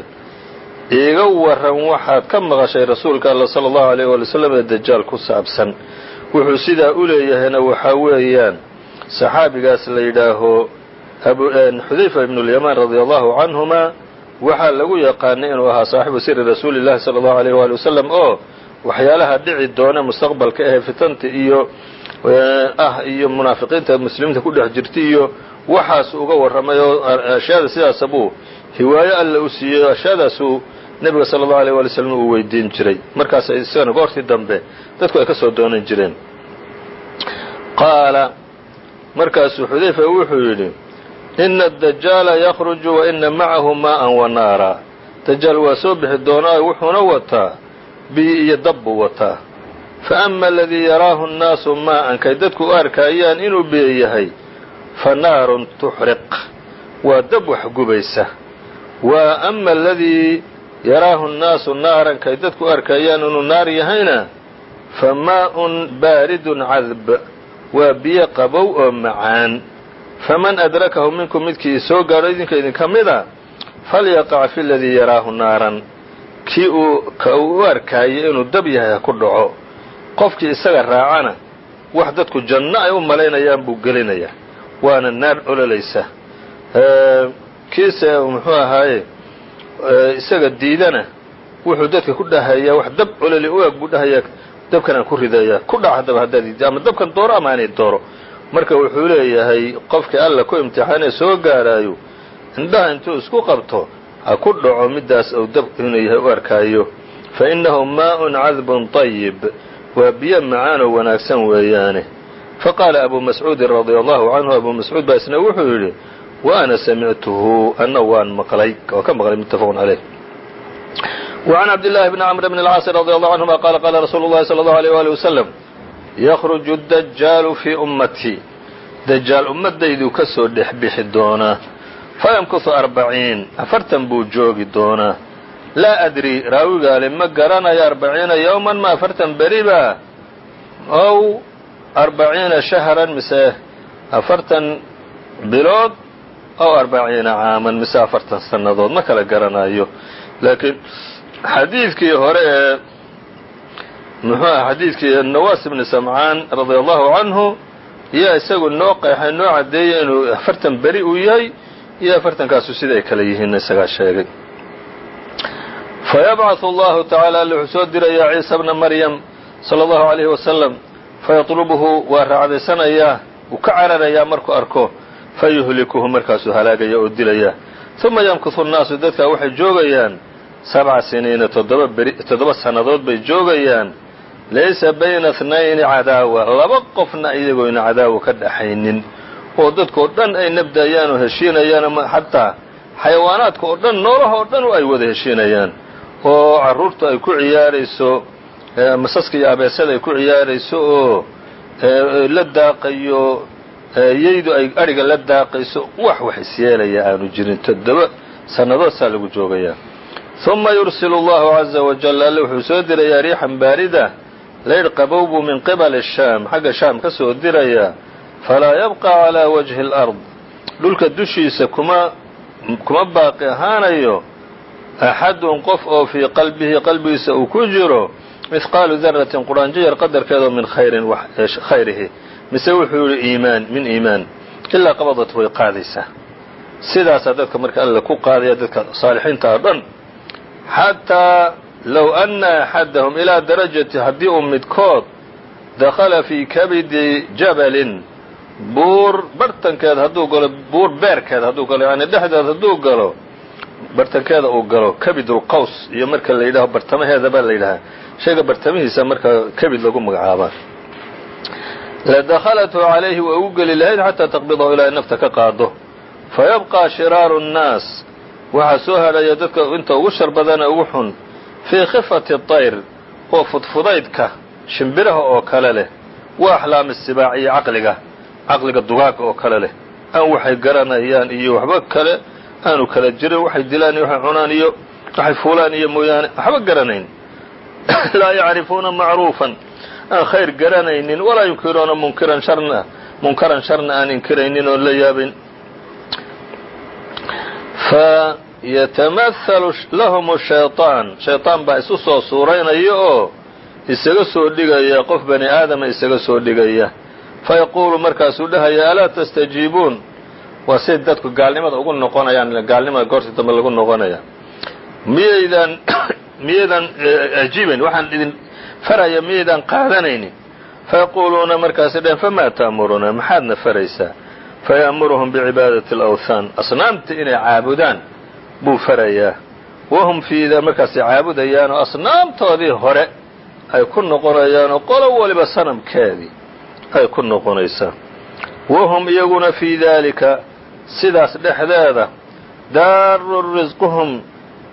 iiga waran waxaad ka maqashay rasuulka alla salى اllahu عalيyh wali waslm ee dajaal ku saabsan wuxuu sidaa u leeyahayna waxaa weeyaan saxaabigaas la yidhaaho xudayfa ibnu lyamaan radi allahu canhuma waxaa lagu yaqaanay inuu ahaa saaxibu sirri rasuuli llahi sala allahu alayh waali wasalam oo waxyaalaha dhici doona mustaqbalka ahee fitanta iyo ah iyo munaafiqiinta muslimiinta ku dhex jirta iyo waxaas uga warramay oo ashyaada sidaasa buu hiwaayo alla u siiyey o ashyaadaasuu nebiga sala allahu alيyh wali slam uu weydiin jiray. Markaas isagana goortii dambe dadku ay ka soo doonan jireen. Qaala markaasuu xudayfa wuxuu yidhi ina adajaala yakruju wa ina macahu maa'an wa naara. Dajaal waa soo bixi doonaayo wuxuuna wataa biyo iyo dab buu wataa. Fa ama aladii yaraahu nnaasu maa'an kay dadku u arkaayaan inuu biyo yahay fa naarun tuxriq. Waa dab wax gubaysa. Wa ama aladii yaraahu nnaasu naaran kay dadku u arkaayaan inuu naar yahayna fa maa'un baaridun cadb waa biyo qabow oo macaan. Faman adrakahu minkum midkii soo gaadho idinka idinka mida falyaqac fi ladii yaraahu naaran. Kii uu ka uu u arkaayay inuu dab yahay ha ku dhaco. Qofkii isaga raacana wax dadku janno ay u malaynayaan buu gelinayaa waana naar ololaysa. Kiise muxuu ahaaye isaga diidana wuxuu dadka ku dhahayaa wax dab ololi u eg buu dhahayaa dabkanaan ku ridayaa. Ku dhac haddaba haddaad diidda ama dabkan dooro ama aanay dooro. Marka wuxuu leeyahay qofkii alla ku imtixaanee soo gaaraayo indhaha intuu isku qabto ha ku dhaco middaas ou dab inuu yahay u arkaayo. Fa innahu maa'un cadbun طayib waa biyo macaanoo wanaagsan weeyaane. Faqaala abu mascuudin radia allahu canhu abu mascuud baa isna wuxuu yidhi wa ana samictuhu anna waan maqlay oo ka maqlay muttafaqun caleyh وعn cabdاللahi بn cمr بn الcاaص رضي الله عنهma qala qala rasuulu الlahi صلى الله عليه وaلي وسلم ykhرج الdjaaل fي ummatي dajaal ummaddayduu ka soo dhex bixi doonaa fayamkuثu arbaciin afartan buu joogi doonaa laa adri raawigaale ma garanayo arbaciina yowman ma afartan beriba ow arbaciina shahran mise afartan bilood Ow arbaciina caaman mise afartan sannadood ma kala garanayo laakiin xadiidkii hore ee muxuu ah xadiidkii nawaas ibni samcaan radia allahu canhu yaa isagu noo qeexay noo caddeeyey inuu afartan beri uu yahay iyo afartankaasu sida ay kale yihiin isagaa sheegay fayabcaثu allahu tacaala alle wuxuu soo dirayaa ciisa bna maryam sala allahu alayhi wasalam fayatlubuhu waa raacdaysanayaa wuu ka cararayaa markuu arko fayuhlikuhu markaasuu halaagaya oo dilaya. Uma yamkuhu nnaasu dadkaa waxay joogayaan sabca siniina toddoba sannadood bay joogayaan. Laysa bayna اthnayni cadaawa laba qofna iyagoyna cadaawa ka dhaxaynin. Oo dadkao dhan ay nabdayaan oo heshiinayaan xataa xayawaanaadka oo dhan noolaha oo dhan ay wada heshiinayaan. Oo carruurtu ay ku ciyaarayso masaska iyo abeesada ay ku ciyaarayso oo la daaqayo eeyaydu ay adhiga la daaqayso wax wax isyeelaya aanu jirin toddoba sannadoodsaa lagu joogayaa uma yursil allahu caza wajal alle wuxuu soo dirayaa riixan baarida layr qabow buu min qibali shaam xagga shaam ka soo dirayaa falaa yabqa calaa wajhi alard dhulka dushiisa kuma kuma baaqi ahaanayo axadun qof oo fii qalbihi qalbigiisa uu ku jiro mihqaalu daratin quraanjo yar qadarkeed oo min khayrin eh, khayrihi mise wuxuu yihi iimaan min iimaan. Ilaa qabadat way qaadaysaa. Sidaasaa dadka marka alla ku qaadaya dadka saalixiinta oo dhan xataa low anna axadahum ilaa darajati haddii uu midkood dakhala fii kabidi jabalin buur bartankeeda hadduu galo buur beerkeeda hadduu galo yani dhexdeeda hadduu galo bartankeeda uu galo kabidulqaws iyo marka la yidhaho bartamaheeda baa la yidhahaa shayga bartamihiisa marka kabid lagu magacaabaa ladakhalathu calayhi waa ugu geli lahayd xataa taqbidahu ilaa nafta ka qaado fayabqaa shiraaru nnaas waxaa soo hadhaya dadka inta ugu shar badana ugu xun fii khifati atayr oo fudfudaydka shimbiraha oo kale leh wa axlaami sibaac iyo caqliga caqliga dugaagga oo kale leh aan waxay garanayaan iyo waxba kale aanu kala jirin waxay dilaan iyo waxay cunaan iyo waxay fuulaan iyo mooyaane waxba garanayn laa yacrifuuna macruufan aan khayr garanaynin walaa yunkiruuna munkiran sharna munkaran sharna aan inkiraynin oon la yaabin. Fayatamahalu lahum shayطaan shayطaan baa isu soo suuraynaya oo isaga soo dhigaya qof bani aadama isaga soo dhigaya. Fayaquulu markaasuu dhahaya alaa tastajiibuun? Waa siday dadku gaalnimada ugu noqonayaan gaalnimada goortii dambe lagu noqonaya. Miyaydaan <coughs> miyaydaan ajiibayn waxaan idin faraya miyaydaan qaadanaynin fayaquuluuna markaasay dhaheen famaa ta'muruna? Maxaadna faraysaa? Fayaأmuruhum bicibaadati اlawthaan asnaamta inay caabudaan buu farayaa. Wahum fiida markaasay caabudayaan oo asnaamtoodii hore ay ku noqonayaan oo qolo waliba sanamkeedii ay ku noqonaysaa. Wahum iyaguna fii daalika sidaas dhexdeeda daaru risquhum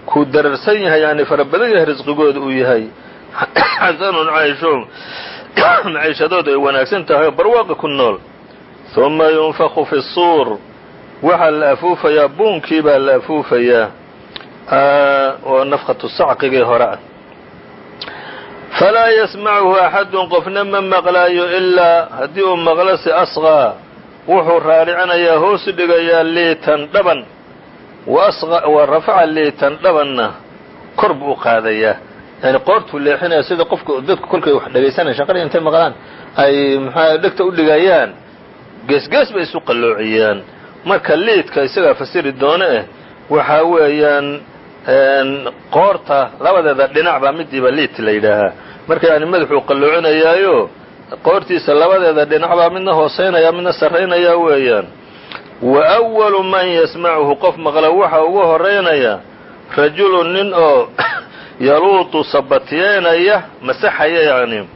kuu dararsan yahay yani fara badan yahay risqigooda uu yahay <coughs> xasanun cayshuhum maciishadooda ay <coughs> wanaagsan tahay oo barwaaqa ku nool ثuma yunfaku fi الsuur waxaa la afuufayaa buunkii baa la afuufayaa oo nafkatu sacqigii hore ah falaa yasmachu axadun qofna ma maqlaayo ilaa haddii uu maqlo si asqىa wuxuu raaricinayaa hoosu dhigayaa liitan dhaban wa rafaca liitan dhabanna kor buu u qaadayaa yani qoortuu leexinaya sida qofka dadku kolkay wax dhegaysanaya shaqadii intay maqlaan ay mxua dhegta u dhigayaan geesgees bay isu qalloociyaan. Marka liidka isagaa fasiri doono eh waxaa weeyaan qoorta labadeeda dhinac baa midiiba liid la yidhaahaa. Marka yani madaxuu qalloocinayaayo qoortiisa labadeeda dhinac baa midna hooseynaya midna sarraynaya weeyaan. Wa أwalu man yasmacuhu qof maqla waxa ugu horeynaya rajulu nin oo <coughs> yaluutu sabatiyeynaya masaxaya yani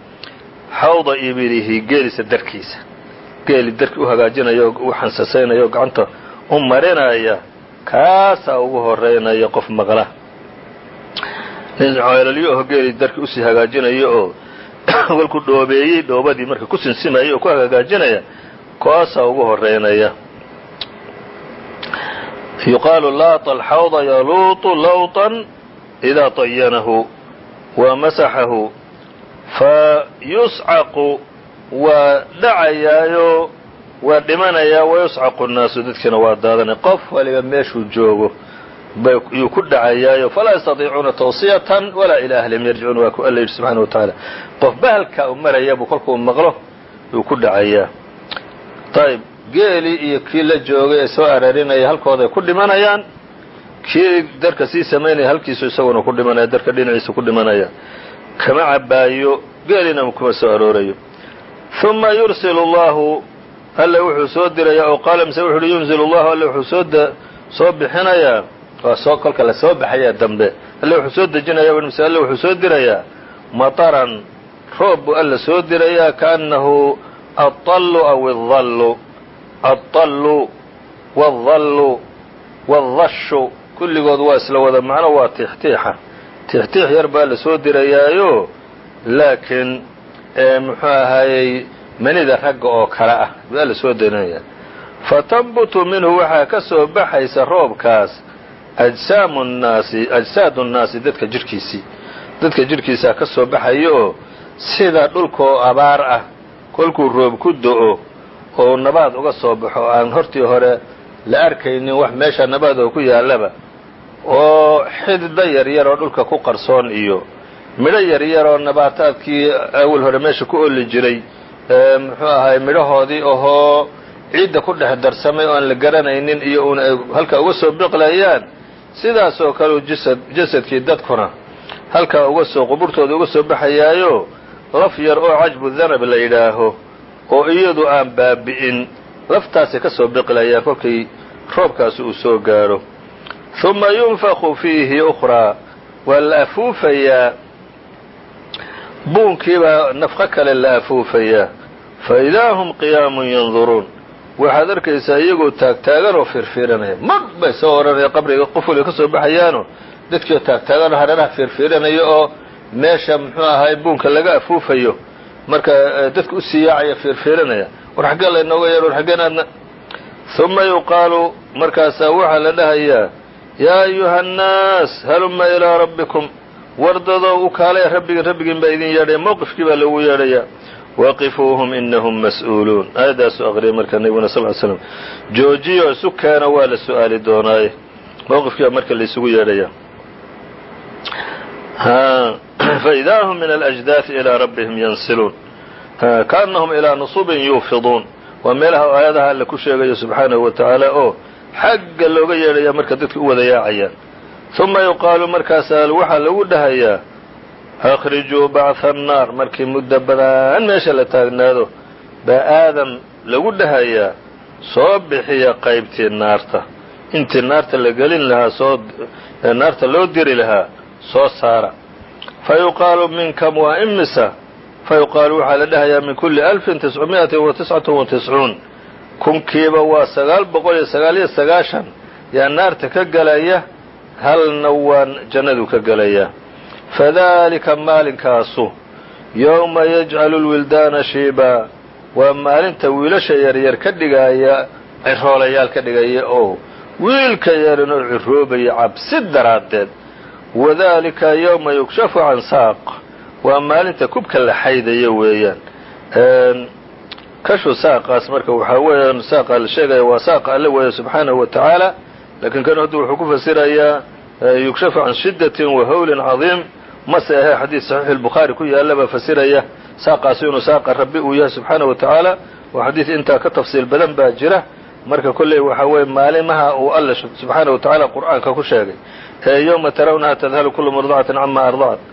xawda ibilihi geelisa darkiisa. Geeli darkii u hagaajinaya oo u xansasaynaya oo gacanta u marinaya kaasaa ugu horeynaya qof maqla. Nin ceelalyo aho geeli darkii u sii hagaajinaya oo <coughs> kolkuu dhoobeeyey dhoobadii marka ku sinsimaya oo ku hagaajinaya kaasaa ugu horeynaya yuqaalu laata alxawda yaluutu lawطan idaa طayanahu wa masaxahu fayuscaqu waa dhacayaayo waa dhimanayaa wayuscaqu nnaasu dadkiina waa daadanaya qof waliba meeshuu joogo yuu ku dhacayaayo falaa yastatiicuuna tawsiyatan walaa ilaa ahlihim yarjicuun waa ku alla yidhi subxaana wa tacaala qof bahalka u maraya buu kolkuu maqlo yuu ku dhacayaa ayb geelii iyo kii la joogay ee soo ararinaya halkooday ku dhimanayaan kii darka sii samaynaya halkiisu isaguna ku dhimanaya darka dhinaciisa ku dhimanaya kama cabaayo geelina kuma soo aroorayo ثuma yursil اllahu alle wuxuu soo diraya oo qaala mise wuxu uhi yunzil اllahu alle wuxuu soo soo bixinayaa waa soo kolka la soo baxaya dambe alle wuxuu soo dejinaya mise alle wuxuu soo dirayaa maطaran roob buu alla soo dirayaa kaannahu aلطallu aw الdallu aلطallu wالdallu wالdashu kulligood waa isla wada macno waa tiixtiixa. Tiixtiix yar baa la soo dirayaayo laakiin muxuu ahaayey manida ragga oo kale ah baa la soo dirinayaa fatanbutu minhu waxaa ka soo baxaysa roobkaas ajsaamu nnaasi ajsaadu nnaasi dadka jidhkiisii dadka jidhkiisaa ka soo baxaya sida dhulkaoo abaar ah kolkuu roob ku do-o oo nabaad uga soo baxo aan hortii hore la arkaynin wax meesha nabaad oo ku yaallaba oo xidida yaryar oo dhulka ku qarsoon iyo midho yaryar oo nabaataadkii awal hore meesha ku oli jiray muxuu ahay midhahoodii ahoo ciidda ku dhex darsamay oo aan la garanaynin iyo uuna ay halkaa uga soo biqlayaan sidaasoo kaleu jasad jasadkii dadkuna halkaa uga soo quburtooda uga soo baxayaayo laf yar oo cajbu danab la yidhaaho oo iyadu aan baabi'in laftaasay ka soo biqlayaan kolkii roobkaasi uu soo gaadho ثuma yunfaku fiihi أkhraa waa la afuufayaa. Buunkiibaa nafqo kale la afuufayaa. Faidaa hum qiyaamun yanduruun waxaad arkaysaa iyagoo taagtaagan oo firfiiranaya mar bay soo odhanaya qabriga waliba ka soo baxayaano. Dadkiioo taagtaaganoo hareeraha firfiiranaya oo meesha muxuu ahay buunka laga afuufayo. Marka dadka u siyaacaya firfiiranaya war xaggee laynooga yeedh war xaggeen aadna ثuma yuqaalu markaasaa waxaa la dhahayaa yaa ayuha الnaas haluma ilىa rabbikum wardadow u kaalaya rabbigi rabbigiin baa idin yeedhaya mowqifkii baa loogu yeedhayaa waqifuuhum inahum mas-uuluun aayaddaasuu aqriyay markaa nebiguna sal ly slam joojiyo isu keena waa la su-aali doonaaye mowqifkii baa marka laysugu yeedhaya <clears throat> faidaa hum min alأjdaaثi ilىa rabbihim yansiluun kaannahum ilaa nusubin yuufiduun. Waa meelaha aayadaha alle ku sheegayo subxaanahu wa tacaala oo xagga looga yeedhaya marka dadka u wada yaacayaan. Uma yuqaalu markaasaa waxaa lagu dhahayaa akrijuu bactha annaar markii muddo badan meesha la taagnaado baa aadam lagu dhahayaa soo bixiya qaybtii naarta. Intii naarta la gelin lahaa soo naarta loo diri lahaa soo saara. Fayuqaalu minkam waa imisa? Fayuqaalu waxaa la dhahayaa min kuli alfin tiscumiati wa tiscat wa kunkiiba waa sagaal boqol iyo sagaal iyo sagaashan yaa naarta ka gelaya halna waa jannadu ka gelaya fadalika maalinkaasu yowma yajcalu lwildaana shiiba waa maalinta wiilasha yaryar ka dhigaya ciroolayaal ka dhigaya oo wiilka yarin oo ciroobaya cabsi daraaddeed wadalika yowma yukshafu can saaq waa maalinta kubka la xaydayo weeyaan. Kashu saaqaas marka waxaa weeyaan saaqa la sheegaya waa saaqa alle weeya subxaanahu wa tacaala lakiin kan haddu wuxuu ku fasirayaa yukshafu can shidatin wa howlin cadiim. Mase ahe xadiid saxiix albukhaari ku yaalla fasiraya saaqaasi inuu saaqa rabbi uu yahay subxaanahu wa waa xadiid intaa ka tafsiil badan baa jira. Marka kolley waxaa weeye maalimaha uu alle subxaanahu wa tacaala qur'aanka ku sheegay. Yowma tarawnaha tadhalu kulu murdacatin cama ardacat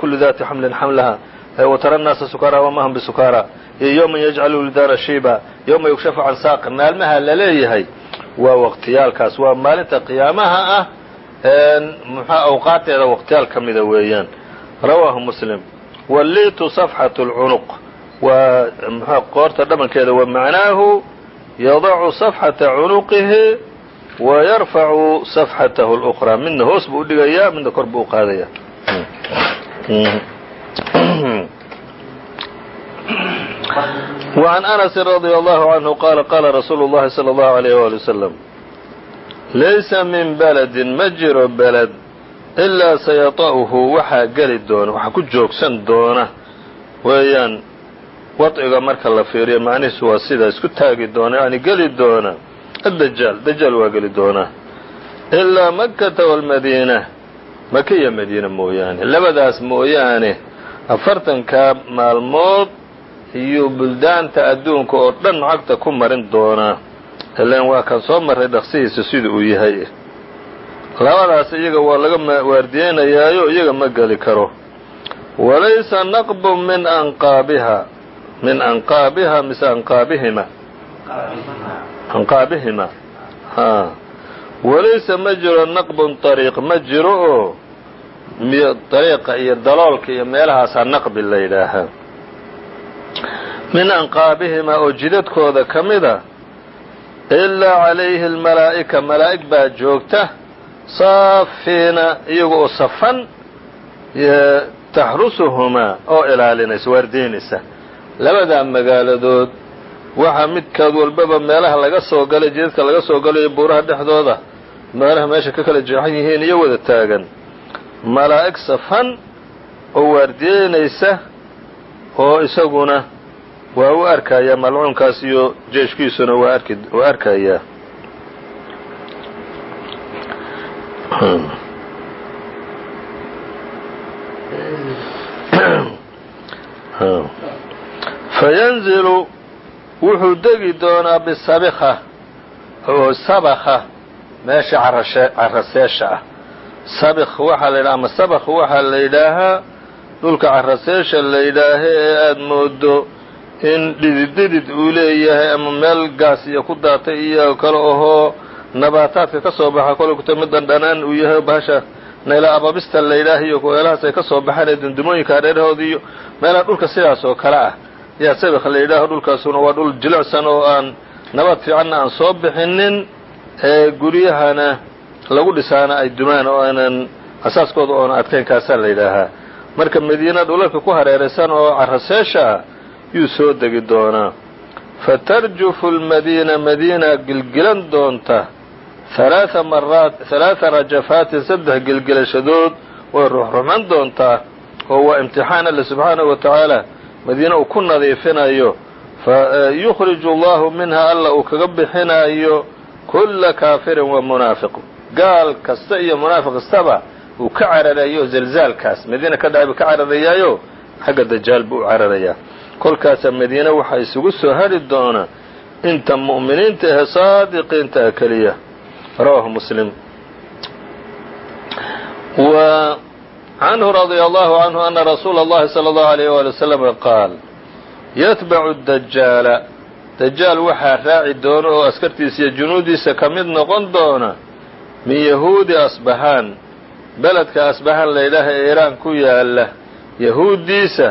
kulu dati xamlin xamlaha watara nnaasa sukaara wama hum bisukaara iyo yowman yajcalu wildaana shiiba yowma yukshafu can saaq maalmaha la leeyahay waa waqtiyaalkaas waa maalinta qiyaamaha ah muxua awqaadeeda waqtiyaal ka mida weeyaan rawaahu muslim walliitu safxatu lcunuq waa mxua qoorta dhabankeeda wa macnaahu yadacu safxata cunuqihi wa yarfacu safxatahu اlأkhraa midna hoos buu udhigayaa midna kor buu u qaadaya وعn أنس رضي الله عنه qال qاla رasuul الlahi صلى الله عليه وaلي وسلم laysa min beldin ma jiro beled ilaa sayaطa'uhu waxaa geli doona waxaa ku joogsan doona weeyaan waط'iga marka la fiiriyo macnihiisu waa sida isku taagi doona yani geli doona الdajaal dajaal waa geli doonaa ilaa makata والmadiina maka iyo madiina mooyaane. Labadaas mooyaane afartanka maalmood iyo buldaanta adduunka oo dhan cagta ku marin doonaa ilan waa kan soo marray dhaqsihiisa sida uu yahay. Labadaas iyaga waa laga waardiyeynayaayo iyaga ma geli karo. Walaysa naqbu min anqaabiha. Min anqaabiha mise anqaabihima? Anqaabihima a walaysa ma jiro naqbun طariiq ma jiro oo dariiqa iyo daloolka iyo meelahaasaa naqbi la yidhaahaa min anqaabihimaa oo jidadkooda ka mida ilaa calayhi almalaa'ika malaa'ig baa joogta saafiina iyaga oo safan taxrusuhumaa oo ilaalinaysa waardiinaysa labadaa magaaladood waxaa midkaad walbaba meelaha laga soo galay jidadka laga soo galayo buuraha dhexdooda meelaha meesha ka kala jeexan yihiin iyo wada taagan. Malaa'ig safan oo waardiyeynaysa oo isaguna waa u arkayaa malcuunkaas iyo jeeshkiisuna waa arkayaa <clears throat> fayanzilu wuxuu degi doonaa bisabika oo sabaka meesha caraseesha ah. Sabik waxaa la yidhaha ama sabak waxaa la yidhaahaa dhulka caraseesha la yidhaahe ee aada moodo in dhidid-dhidid uu leeyahay ama meel gaas iyo ku daatay iyo kale ohoo nabaataadka ka soo baxa kolay kuta mid dhandhanaan uu yahay bahasha nayla ababista la yidhaah iyo weelahaas ay ka soo baxaan ee dundumooyinka hareerahooda iyo meelaha dhulka sidaas oo kale ah yaa sabik la yidhaaho dhulkaasuna waa dhul jilicsan oo aan nabad fiicanna aan soo bixinin ee guryahana lagu dhisaana ay dumaan oo aanan asaaskooda oona adkayn kaasaa la yidhaahaa marka madiina dhulalka ku hareeraysan oo caraseesha ah yuu soo degi doonaa fatarjufu lmadiina madiina gilgilan doonta. Halaaa maraat halaaa rajafaatin saddex gilgilashadood way ruxruxman doontaa oo waa imtixaan alle subxaanahu wa tacaala madiina uu ku nadiifinayo fayukhriju allahu minha alla uu kaga bixinayo kulla kaafirin wa munaafiq gaal kasta iyo munaafiq kastaba uu ka cararayo zalzaalkaas. Madiina ka dhacay buu ka cararayaayo xagga dajaal buu u cararayaa. Kolkaasaa madiine waxaa isugu soo hari doona inta mu'miniinta ahe saadiqiinta ah keliya. Rawahu muslim canhu radia allahu canhu ana rasuula allahi sala allahu alayh waali wasalama qaal yatbacu dajaala dajaal waxaa raaci doona oo askartiisa iyo junuuddiisa ka mid noqon doona min yahuudi asbahaan. Beledka asbahaan layidhaaha ee iraan ku yaalla yahuuddiisa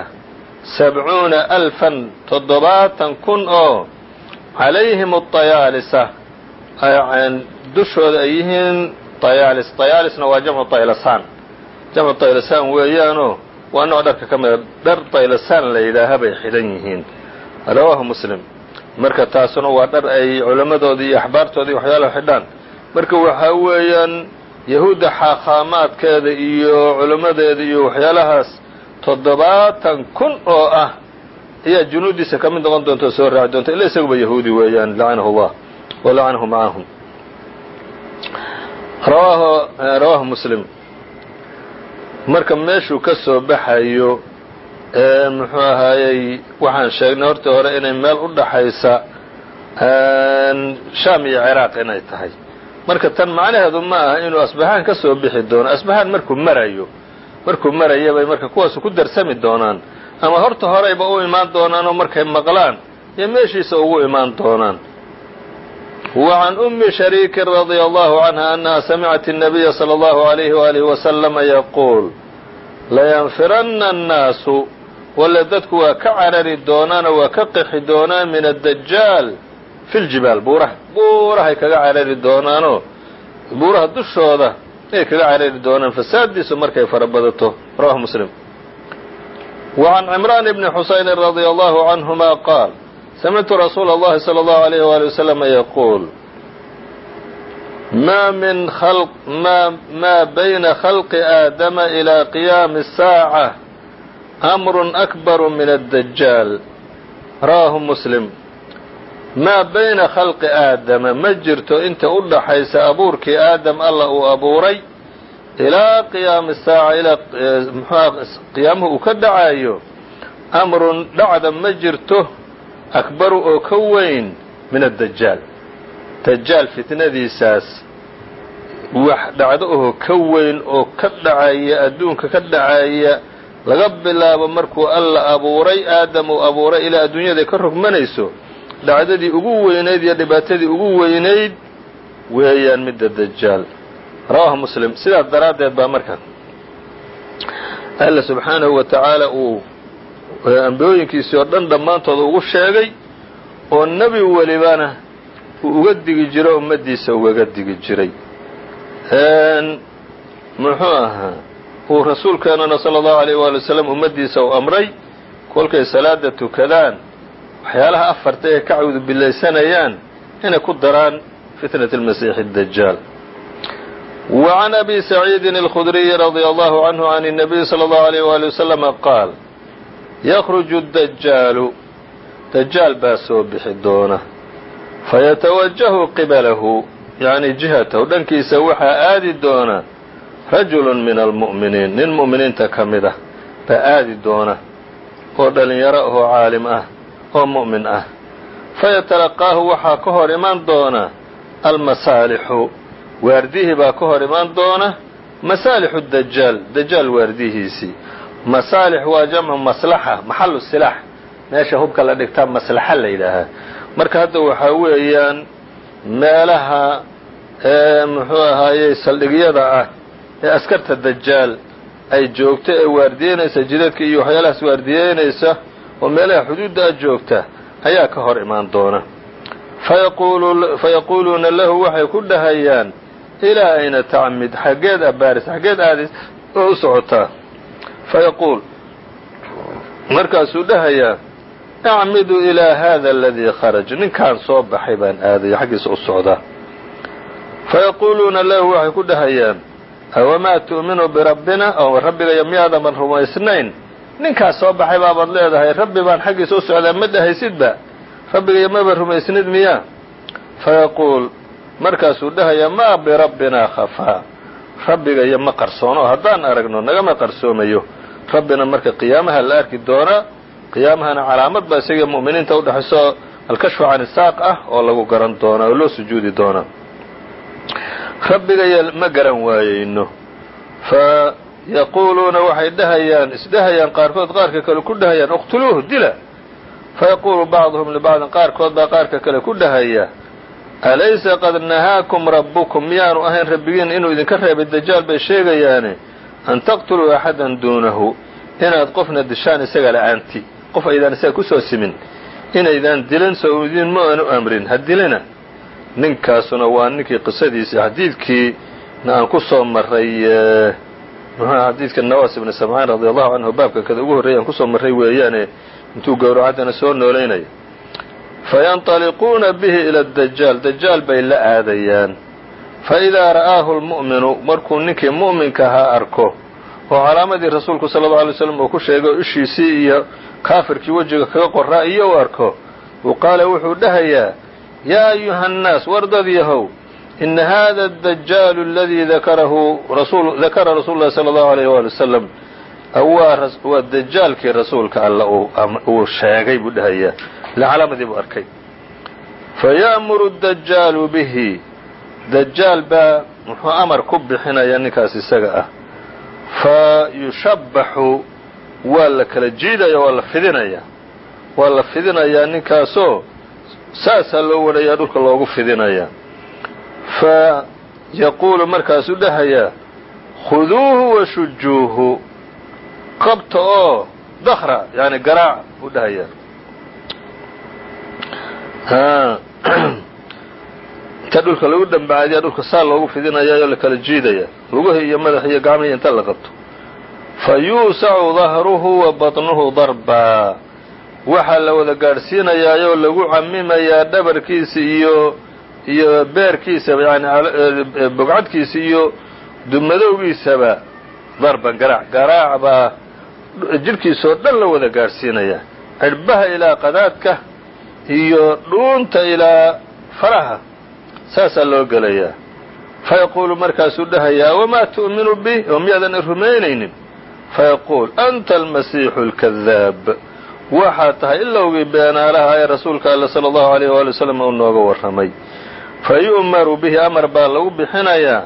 sabcuuna alfan toddobaatan kun oo calayhim atayaalisa dushooda ay yihiin tayaalis tayaalisna waa jamcu taylasaan jamcu taylasaan weeyaanoo waa nooc dharka ka mida dhar taylasaan la yidhaaha bay xidhan yihiin. Rawaahu muslim. Marka taasuna waa dhar ay culammadoodii iyo axbaartoodii waxyaalaha xidhaan. Marka waxaa weeyaan yahuudda xaaqaamaadkeeda iyo culammadeeda iyo waxyaalahaas toddobaatan kun oo ah ayaa junuudiisa ka mid noqon doonta oo soo raaci doonta ila isaguba yahuudi weeyaan lacanahu allah wa lacanahu macahum rawaahu rawaahu muslim marka meeshuu ka soo baxayo ee muxuu ahaayey waxaan sheegnay hortii hore inay meel u dhaxaysa shaam iyo ciraaq inay tahay. Marka tan macnaheedu ma aha inuu asbahaan ka soo bixi doono. Asbahaan markuu marayo markuu maraya bay marka kuwaasu ku darsami doonaan. Ama horta horeyba u imaan doonaan oo markay maqlaan iyo meeshiisa ugu imaan doonaan wa can ummi shariikin radia allahu canha annaha samicat الnabiya salى اllahu عalayhi waalihi wasalama yaquul layanfiranna annaasu walla dadku waa ka carari doonaanoo waa ka qixi doonaan min addajaal fi ljibaal buuraha buurahay kaga carari doonaanoo buuraha dushooda ayay kaga carari doonaan fasaaddiisu markay fara badato rawahu muslim wa can cimraan bni xusaynin radia allahu canhuma qaal samictu rasuula اllahi salى اllahu alayh wali waslama yaquul ma min khalq ma ma bayna khalqi aadama ilى qiyaami الsaaca amrun akbaru min addajaal rawaahu muslim maa bayna khalqi aadama ma jirto inta u dhaxaysa abuurkii aadam alla uu abuuray ilaa qiyaami saaca ilaa muxuuha qiyaamuhu uu ka dhacayo amrun dhacda ma jirto akbaru oo ka weyn min addajaal dajaal fitnadiisaas wax dhacdo oo ka weyn oo ka dhacaya adduunka ka dhacaya laga bilaabo markuu alla abuuray aadam uu abuuray ilaa adduunyada ka rogmanayso dhacdadii ugu weynayd iyo dhibaatadii ugu weynayd weeyaan midda dajaal rawaahu muslim sidaas daraaddeed baa marka alla subxaanahu wa tacaala uu ambiyooyinkiisii oo dhan dhammaantooda ugu sheegay oo nebi welibana uu uga digi jiro ummaddiisa ugaga digi jiray muxuu ahaa uu rasuulkeenana sala allahu alayh waali wasalam ummaddiisa u amray kolkay salaada tukadaan waxyaalaha afarta ee ka cawdubillaysanayaan inay ku daraan fitnat almasiixi dajaal wa can abi saciidin alkhudriyi radia allahu canhu can الnabiyi salى allahu alayh waali wasalama qaal yakruju dajaalu dajaal baa soo bixi doona fayatawajahu qibalahu yacni jihatahu dhankiisa waxaa aadi doona rajulu min almu'miniin nin mu'miniinta ka mid ah baa aadi doona oo dhalinyaro oo caalim ah oo mu'min ah fayatalaqaahu waxaa ka hor iman doona almasaalixu waardihii baa ka hor iman doona masaalixu dajaal dajaal waardihiisii masaalix waa jamcu maslaxa maxalu silaax meesha hubka la dhigtaa maslaxa la yidhaahaa marka hadda waxaa weeyaan meelaha ee muxuu ahaayey saldhigyada ah ee askarta dajaal ay joogto ee waardiyeynaysa jidadka iyo waxyaalahaas waardiyeynaysa oo meelaha xuduudda a joogta ayaa ka hor imaan doona. Fayaquuluuna lahu waxay ku dhahayaan ilaa ayna tacmid xaggeed abaaris xaggeed aadis oo u socotaa fayaquul markaasuu dhahayaa acmidu ilaa hada aladii kharaj ninkaan soo baxay baan aadaya xaggiisa u socdaa fayaquuluuna lahu waxay ku dhahayaan awamaa tu'minu birabbina oo rabbigaya miyaadanban rumaysnayn ninkaas soo baxay baabaad leedahay rabbi baan xaggiisa u socdaa ma dhahaysidba rabbigaya maba rumaysnid miyaa fayaquul markaasuu dhahayaa maa birabbinaa khafaa rabbigaya ma qarsoono haddaan aragno nagama qarsoomayo. Rabbina marka qiyaamaha la arki doonaa qiyaamahana calaamad baa isaga mu'miniinta udhexayso alkashfu can isaaq ah oo lagu garan doonaa oo loo sujuudi doonaa rabbigaya ma garan waayeyno. Fa yaquuluuna waxay dhahayaan isdhahayaan qaarkood qaarka kale ku dhahayaan iqtuluuhu dila. Fayaquulu bacduhum libacdin qaarkood baa qaarka kale ku dhahaya alaysa qad nahaakum rabbukum miyaanu ahayn rabbigiin inuu idinka reebay dajaal bay sheegayaane an taqtuluu axadan duunahu inaad qofna dishaan isaga la'aanti qof aydaan isaga ku soo simin inaydaan dilin soo idinma aanu amrin ha dilina. Ninkaasuna waa ninkii qisadiisii xadiidkii na aan ku soo maray muxuu xadiidka nawaas ibni samcaan radi allahu canhu baabka kada ugu horreeyay aan ku soo marray weeyaane intuu gowracaddana soo noolaynaya fayanطaliquuna bihi ila dajaal dajaal bay la aadayaan. faidaa ra'aahu lmu'minu markuu ninkii mu'minka ahaa arko oo calaamadii rasuulku sala allau alay slam uu ku sheegay ishiisii iyo kaafirkii wejiga kaga qoraa iyo u arko uu qaala wuxuu dhahayaa yaa ayuha nnaas wardad yahow ina hada adajaalu aladii dakara rasuulu llahi sala allahu alayh waali wasalam waa dajaalkii rasuulka alla uu sheegay buu dhahayaa. Ila calaamadii buu arkay. Faya'muru dajaalu bihi. Dajaal baa muxuu amar ku bixinaya ninkaas isaga ah. Fa yushabbaxu. Waa la kala jiidaya waa la fidinaya. Waa la fidinayaa ninkaasoo saasaa loo wadhayaa dhulka loogu fidinaya. Fa yaquulu markaasuu dhahayaa khuduuhu washujuuhu qabta oo dakra yani garaac buu dhahayaa <clears throat> inta dhulka lagu dhambaadiya dhulka saa loogu fidinayaayoo la kala jiidaya luguhi iyo madax iyo gacmihi inta la qabto. Fa yuusacu dahruhu wa batnuhu darbaa waxaa la wada gaadhsiinayaayoo lagu camimayaa dhabarkiisa iyo iyo beerkiisaba yani bogcadkiisa iyo dumadowgiisaba. Darban garaac. Garaac baa jidhkiisoo dhan la wada gaadhsiinaya. Cidhbaha ilaa qadaadka iyo dhuunta ilaa faraha saasaa loo gelayaa. Fayaquulu markaasuu dhahayaa wamaa tu'minu bi oo miyaadan rumaynaynin. Fayaquul anta almasiixu alkadaab waxaad tahay ilowgii beenaalaha ee rasuulka alle sala allahu alayh waali wasalam uu nooga warramay. Fa yu'maru bihi amar baa lagu bixinayaa.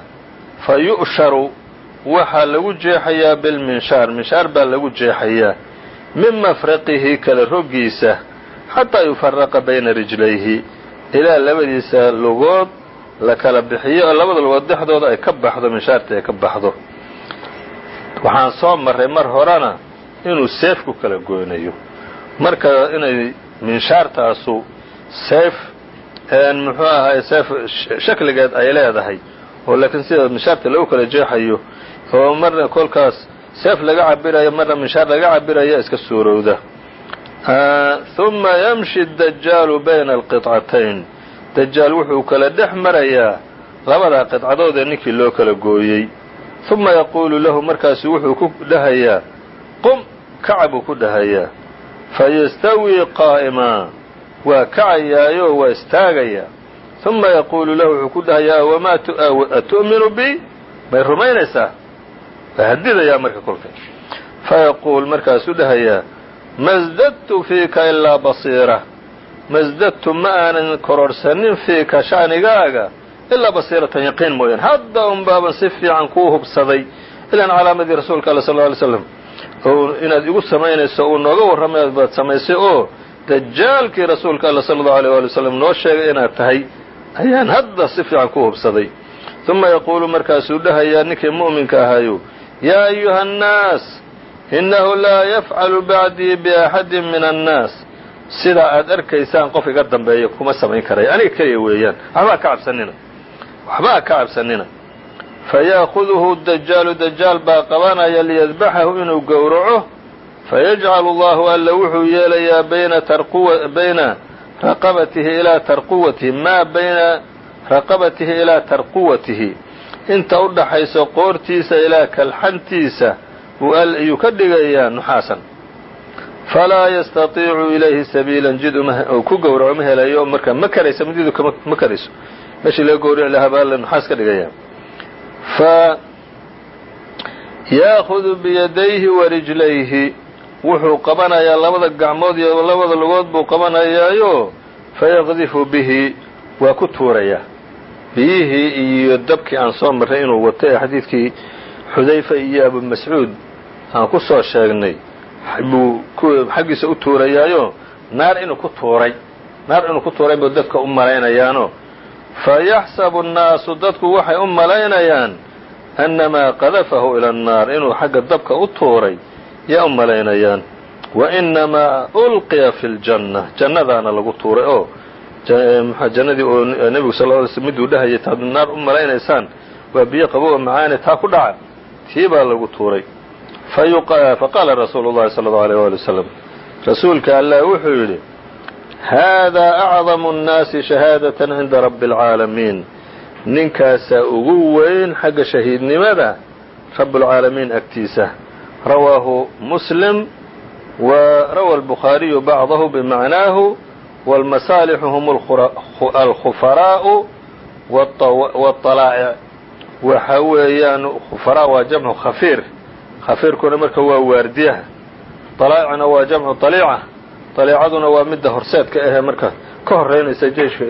Fa yu'sharu waxaa lagu jeexayaa bilminshaar. Minshaar baa lagu jeexayaa min mafraqihi kala roggiisa xataa yufaraqa bayna rijlayhi. Ilaa labadiisa lugood la kala bixiyo oo labada lugood dhexdooda ay ka baxdo minshaarta ay ka baxdo. Waxaan soo marray mar horena inuu seef ku kala goynayo marka inay minshaartaasu seef muxuu ahaay seef shakligeed ay leedahay. Oo laakiin sida minshaarta lagu kala jeexayo oo marna kolkaas seef laga cabirayo marna minshaar laga cabiraya iska suurowda ثuma yamshi الdajaalu bayna alqiطcatayn dajaal wuxuu kala dhex marayaa labadaa qidcadood ee ninkii loo kala gooyey ثuma yaquulu lahu markaasu wuxuu ku dhahayaa qum kaca buu ku dhahayaa fayastawii qaa'ima waa kacayaayo waa istaagayaa ثuma yaquulu lahu wuxuu ku dhahayaa wmaa atu'minu bi may rumaynaysaa waa hadidayaa marka kolka fayaquul markaasuu dhahayaa masdadtu fiika ilaa basiira. Masdadtu ma aanan kororhsanin fiika sha'nigaaga ilaa basiiratan yaqiin mooyaan. Hadda un baaban si fiican kuu hubsaday ilaan calaamadii rasuulka alla sal alay slam oo inaad igu samaynayso uu nooga warramay baad samaysay oo dajaalkii rasuulka alla sala allahu alيyh waali wasalam noo sheegay inaad tahay ayaan hadda si fiican ku hubsaday. Uma yaquulu markaasuu dhahayaa ninkii mu'minka ahayu yaa ayuha annaas innahu laa yafcalu bacdii biaxadin min annaas sidaa aad arkaysaan qof iga dambeeya kuma samayn karaya aniga keliya weeyaan waxbaa ka cabsanina waxbaa ka cabsanina faya'kuduhu dajaalu dajaal baa qabanaya liyadbaxahu inuu gowraco fayajcalu allahu alla wuxuu yeelayaa bayna raqabatihi ilaa tarquwatihi maa bayna raqabatihi ilaa tarquwatihi inta u dhaxayso qoortiisa ilaa kalxantiisa ayuu ka dhigayaa nuxaasan falaa yastatiicu ilayhi sabiilan jid uu ku gowraco ma helayo marka ma karaysa mididu ma karayso. Meeshii laga gowrici lahaa baa alla nuxaas ka dhigayaa fa yaakudu biyadayhi wa rijlayhi wuxuu qabanayaa labada gacmood iyo labada lugood buu qabanayaayo fayaqdifu bihi waa ku tuurayaa biyihii iyo dabkii aan soo marray inuu wato ee xadiidkii xudayfa iyo abu mascuud aan ku soo sheegnay. Buu xaggiisa u tuurayaayo naar inuu ku tuuray. Naar inuu ku tuuray buu dadka u malaynayaano. Fayaxsabu annaasu dadku waxay u malaynayaan annamaa qadafahu ila annaar inuu xagga dabka u tuuray. Yaa u malaynayaan wa inamaa ulqiya fi ljanna jannadaana lagu tuuray. Oo jannadii oo nebigu sal ly sl miduu dhahayay taad naar u malaynaysaan waa biyo qabo oo macaane taa ku dhaca. Tii baa lagu tuuray. Faqaala rasuulu llahi sala allau alيyh wali wasalam rasuulka allah wuxuu yidhi haadaa acdamu nnaasi shahaadatan cinda rabbi اlcaalamiin ninkaasaa ugu weyn xagga shahiidnimada rabbulcaalamiin agtiisa. Rawaahu muslim wa rawa albukhaariyu bacdahu bimacnaahu wاlmasaalixu hum alkhufaraa'u wاطalaa'ic waxa weeyaan khufaraa waa jamcu khafiir khafiirkuna marka waa waardiyaha طalaa'icna waa jamcu طaliica طaliicaduna waa midda horseedka ahee marka ka horeynaysa jeyshka